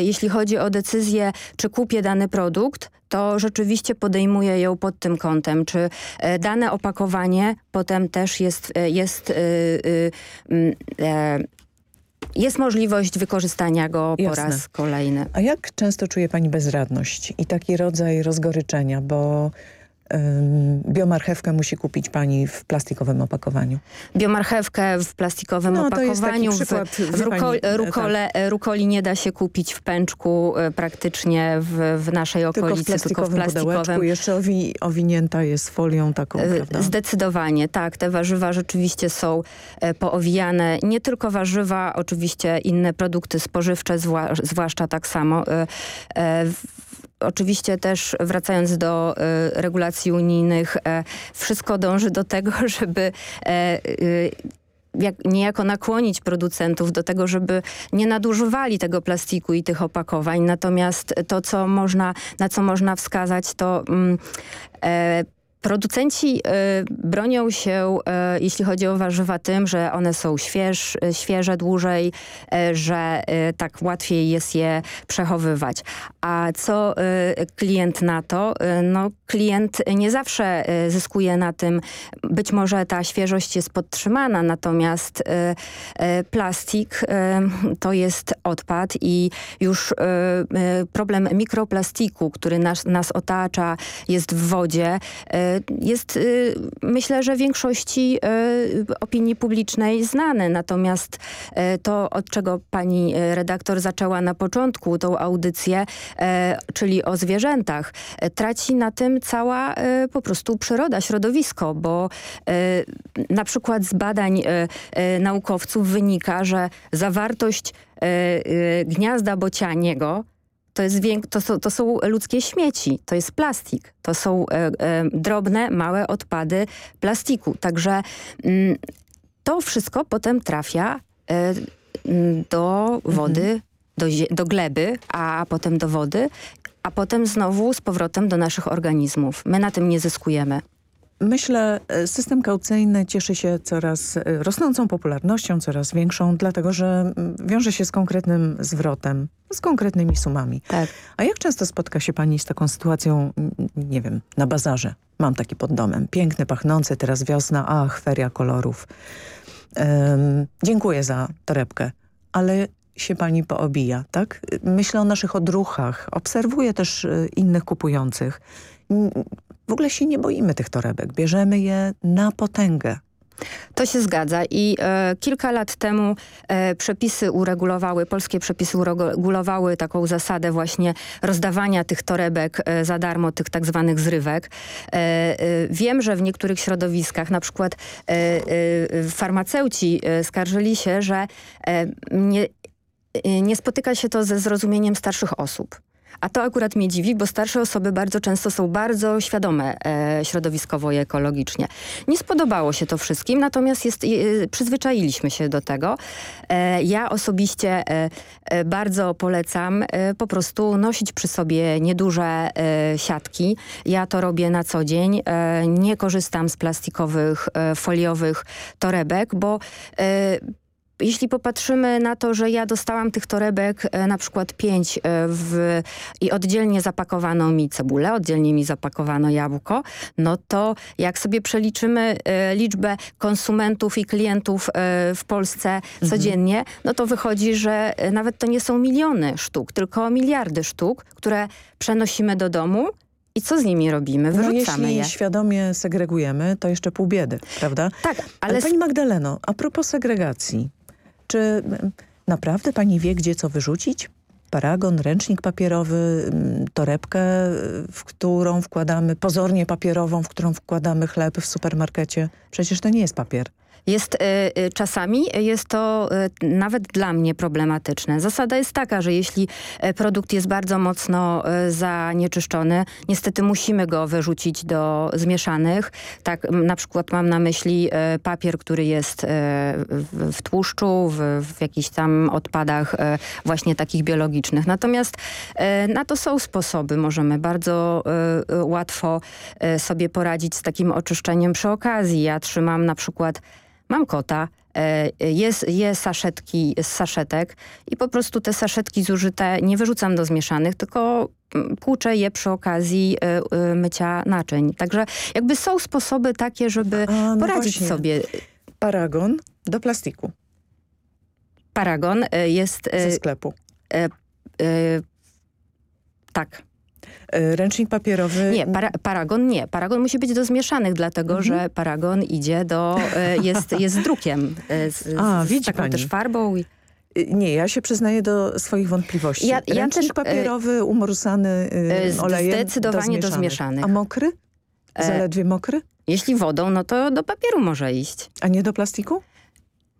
jeśli chodzi o decyzję, czy kupię dany produkt, to rzeczywiście podejmuję ją pod tym kątem. Czy dane opakowanie potem też jest, jest jest możliwość wykorzystania go po Jasne. raz kolejny. A jak często czuje pani bezradność i taki rodzaj rozgoryczenia, bo Biomarchewkę musi kupić pani w plastikowym opakowaniu. Biomarchewkę w plastikowym no, opakowaniu. Przykład, w, w ruko, pani, rukole, tak. Rukoli nie da się kupić w pęczku e, praktycznie w, w naszej okolicy, tylko w plastikowym, tylko w plastikowym. jeszcze owi, owinięta jest folią taką, e, prawda? Zdecydowanie, tak. Te warzywa rzeczywiście są e, poowijane. Nie tylko warzywa, oczywiście inne produkty spożywcze, zwłaszcza tak samo. Oczywiście też wracając do y, regulacji unijnych, e, wszystko dąży do tego, żeby e, y, jak, niejako nakłonić producentów do tego, żeby nie nadużywali tego plastiku i tych opakowań. Natomiast to, co można, na co można wskazać, to mm, e, Producenci y, bronią się, y, jeśli chodzi o warzywa, tym, że one są śwież, y, świeże dłużej, że tak łatwiej jest je przechowywać. A co klient na to? no, klient nie zawsze zyskuje na tym. Być może ta świeżość jest podtrzymana, natomiast plastik to jest odpad i już problem mikroplastiku, który nas, nas otacza, jest w wodzie, jest y, myślę, że większości y, opinii publicznej znany. Natomiast y, to, od czego pani redaktor zaczęła na początku tą audycję, czyli o zwierzętach, traci na tym cała po prostu przyroda, środowisko, bo na przykład z badań naukowców wynika, że zawartość gniazda bocianiego to, jest to, są, to są ludzkie śmieci, to jest plastik, to są e, e, drobne, małe odpady plastiku. Także mm, to wszystko potem trafia e, do wody, mhm. do, do gleby, a potem do wody, a potem znowu z powrotem do naszych organizmów. My na tym nie zyskujemy. Myślę, e, system kaucyjny cieszy się coraz e, rosnącą popularnością, coraz większą, dlatego że wiąże się z konkretnym zwrotem, z konkretnymi sumami. Tak. A jak często spotka się pani z taką sytuacją, nie wiem, na bazarze? Mam taki pod domem, piękny, pachnący, teraz wiosna, ach, feria kolorów. Um, dziękuję za torebkę, ale się pani poobija, tak? Myślę o naszych odruchach, obserwuję też e, innych kupujących w ogóle się nie boimy tych torebek. Bierzemy je na potęgę. To się zgadza i e, kilka lat temu e, przepisy uregulowały, polskie przepisy uregulowały taką zasadę właśnie rozdawania tych torebek e, za darmo, tych tak zwanych zrywek. E, e, wiem, że w niektórych środowiskach, na przykład e, farmaceuci skarżyli się, że nie, nie spotyka się to ze zrozumieniem starszych osób. A to akurat mnie dziwi, bo starsze osoby bardzo często są bardzo świadome e, środowiskowo i ekologicznie. Nie spodobało się to wszystkim, natomiast jest, e, przyzwyczailiśmy się do tego. E, ja osobiście e, e, bardzo polecam e, po prostu nosić przy sobie nieduże siatki. Ja to robię na co dzień. nie korzystam z plastikowych, foliowych torebek, bo jeśli popatrzymy na to, że ja dostałam tych torebek e, na przykład pięć e, w, i oddzielnie zapakowano mi cebulę, oddzielnie mi zapakowano jabłko, no to jak sobie przeliczymy e, liczbę konsumentów i klientów w Polsce mhm. codziennie, no to wychodzi, że nawet to nie są miliony sztuk, tylko miliardy sztuk, które przenosimy do domu i co z nimi robimy? No, Wyrzucamy no jeśli je. świadomie segregujemy, to jeszcze pół biedy, prawda? Tak, ale... ale pani Magdaleno, a propos segregacji, czy naprawdę pani wie, gdzie co wyrzucić? paragon, ręcznik papierowy, mm, torebkę, w którą wkładamy, pozornie papierową, w którą wkładamy chleb w supermarkecie. Przecież to nie jest papier. Jest y, y, czasami jest to y, nawet dla mnie problematyczne. Zasada jest taka, że jeśli produkt jest bardzo mocno zanieczyszczony, niestety musimy go wyrzucić do zmieszanych. Tak na przykład mam na myśli papier, który jest w, tłuszczu, w, w jakichś tam odpadach właśnie takich biologicznych. Natomiast na to są sposoby. Możemy bardzo łatwo sobie poradzić z takim oczyszczeniem przy okazji. Ja trzymam na przykład mam kota, e, jest, je saszetki z saszetek i po prostu te saszetki zużyte nie wyrzucam do zmieszanych, tylko mm, płuczę je przy okazji e, e, mycia naczyń. Także jakby są sposoby takie, żeby A, no poradzić właśnie. sobie. Paragon do plastiku. Paragon jest... Ze sklepu. tak. E, ręcznik papierowy... Nie, para, paragon nie. Paragon musi być do zmieszanych, dlatego mhm. że paragon idzie do... E, jest, jest drukiem. E, z, A, z, widzi taką pani. też farbą. I... Nie, ja się przyznaję do swoich wątpliwości. Ja, ja Ręcznik też, papierowy umorusany olejem Zdecydowanie do do zmieszanych. A mokry? Zaledwie mokry? Jeśli wodą, no to do papieru może iść. A nie do plastiku?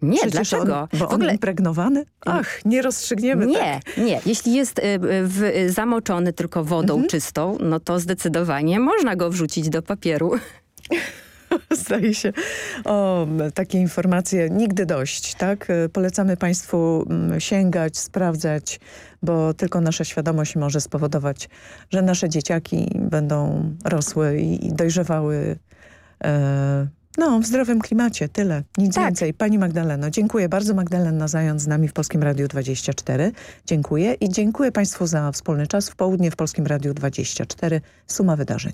Nie, Przecież dlaczego? On, bo w ogóle... on impregnowany? Ach, nie rozstrzygniemy Nie, tak. nie. Jeśli jest y, w, zamoczony tylko wodą mhm. czystą, no to zdecydowanie można go wrzucić do papieru. Zdaje się. O, takie informacje nigdy dość, tak? Y, polecamy Państwu sięgać, sprawdzać, bo tylko nasza świadomość może spowodować, że nasze dzieciaki będą rosły i dojrzewały e, no, w zdrowym klimacie, tyle, nic tak. więcej. Pani Magdaleno, dziękuję bardzo. Magdalena Zając z nami w Polskim Radiu 24. Dziękuję i dziękuję Państwu za wspólny czas w południe w Polskim Radiu 24. Suma wydarzeń.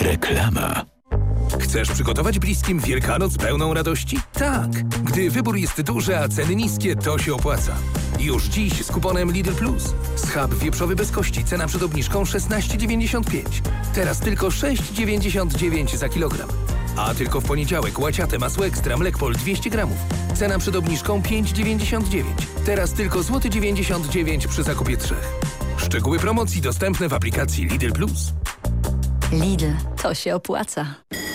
Reklama. Chcesz przygotować bliskim Wielkanoc pełną radości? Tak! Gdy wybór jest duży, a ceny niskie, to się opłaca. Już dziś z kuponem Lidl Plus. Schab wieprzowy bez kości, cena przed obniżką 16,95. Teraz tylko 6,99 za kilogram. A tylko w poniedziałek łaciate masło ekstra Mlekpol 200 gramów. Cena przed obniżką 5,99. Teraz tylko złoty 99 zł przy zakupie trzech. Szczegóły promocji dostępne w aplikacji Lidl Plus. Lidl, to się opłaca.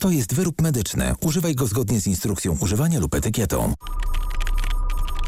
To jest wyrób medyczny. Używaj go zgodnie z instrukcją używania lub etykietą.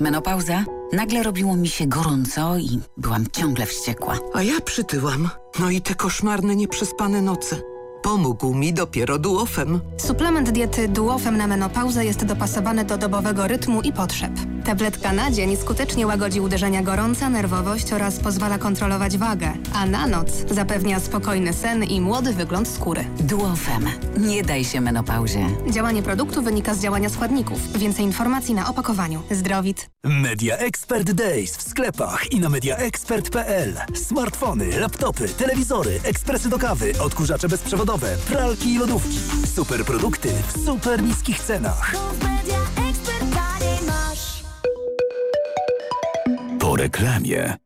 Menopauza? Nagle robiło mi się gorąco i byłam ciągle wściekła. A ja przytyłam. No i te koszmarne, nieprzespane noce. Pomógł mi dopiero duofem. Suplement diety duofem na menopauzę jest dopasowany do dobowego rytmu i potrzeb. Tabletka na dzień skutecznie łagodzi uderzenia gorąca, nerwowość oraz pozwala kontrolować wagę, a na noc zapewnia spokojny sen i młody wygląd skóry. Duofem. Nie daj się menopauzie. Działanie produktu wynika z działania składników. Więcej informacji na opakowaniu. Zdrowit. Media Expert Days w sklepach i na mediaexpert.pl. Smartfony, laptopy, telewizory, ekspresy do kawy, odkurzacze bezprzewodowe, pralki i lodówki. Super produkty w super niskich cenach. Po reklamie.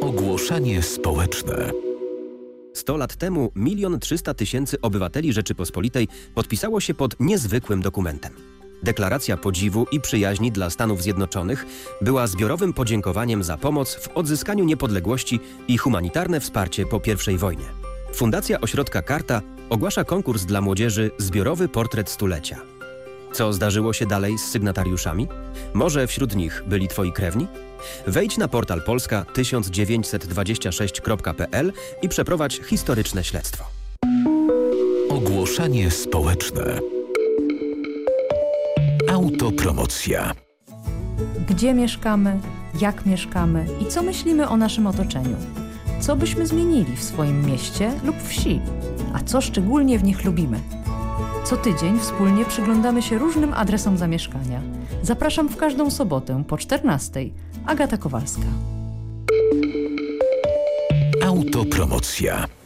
Ogłoszenie społeczne. 100 lat temu milion trzysta tysięcy obywateli Rzeczypospolitej podpisało się pod niezwykłym dokumentem. Deklaracja podziwu i przyjaźni dla Stanów Zjednoczonych była zbiorowym podziękowaniem za pomoc w odzyskaniu niepodległości i humanitarne wsparcie po I wojnie. Fundacja Ośrodka Karta ogłasza konkurs dla młodzieży Zbiorowy Portret Stulecia. Co zdarzyło się dalej z sygnatariuszami? Może wśród nich byli twoi krewni? Wejdź na portal polska 1926.pl i przeprowadź historyczne śledztwo. Ogłoszenie społeczne. Autopromocja. Gdzie mieszkamy, jak mieszkamy i co myślimy o naszym otoczeniu? Co byśmy zmienili w swoim mieście lub wsi? A co szczególnie w nich lubimy? Co tydzień wspólnie przyglądamy się różnym adresom zamieszkania. Zapraszam w każdą sobotę po 14. Agata Kowalska. Autopromocja.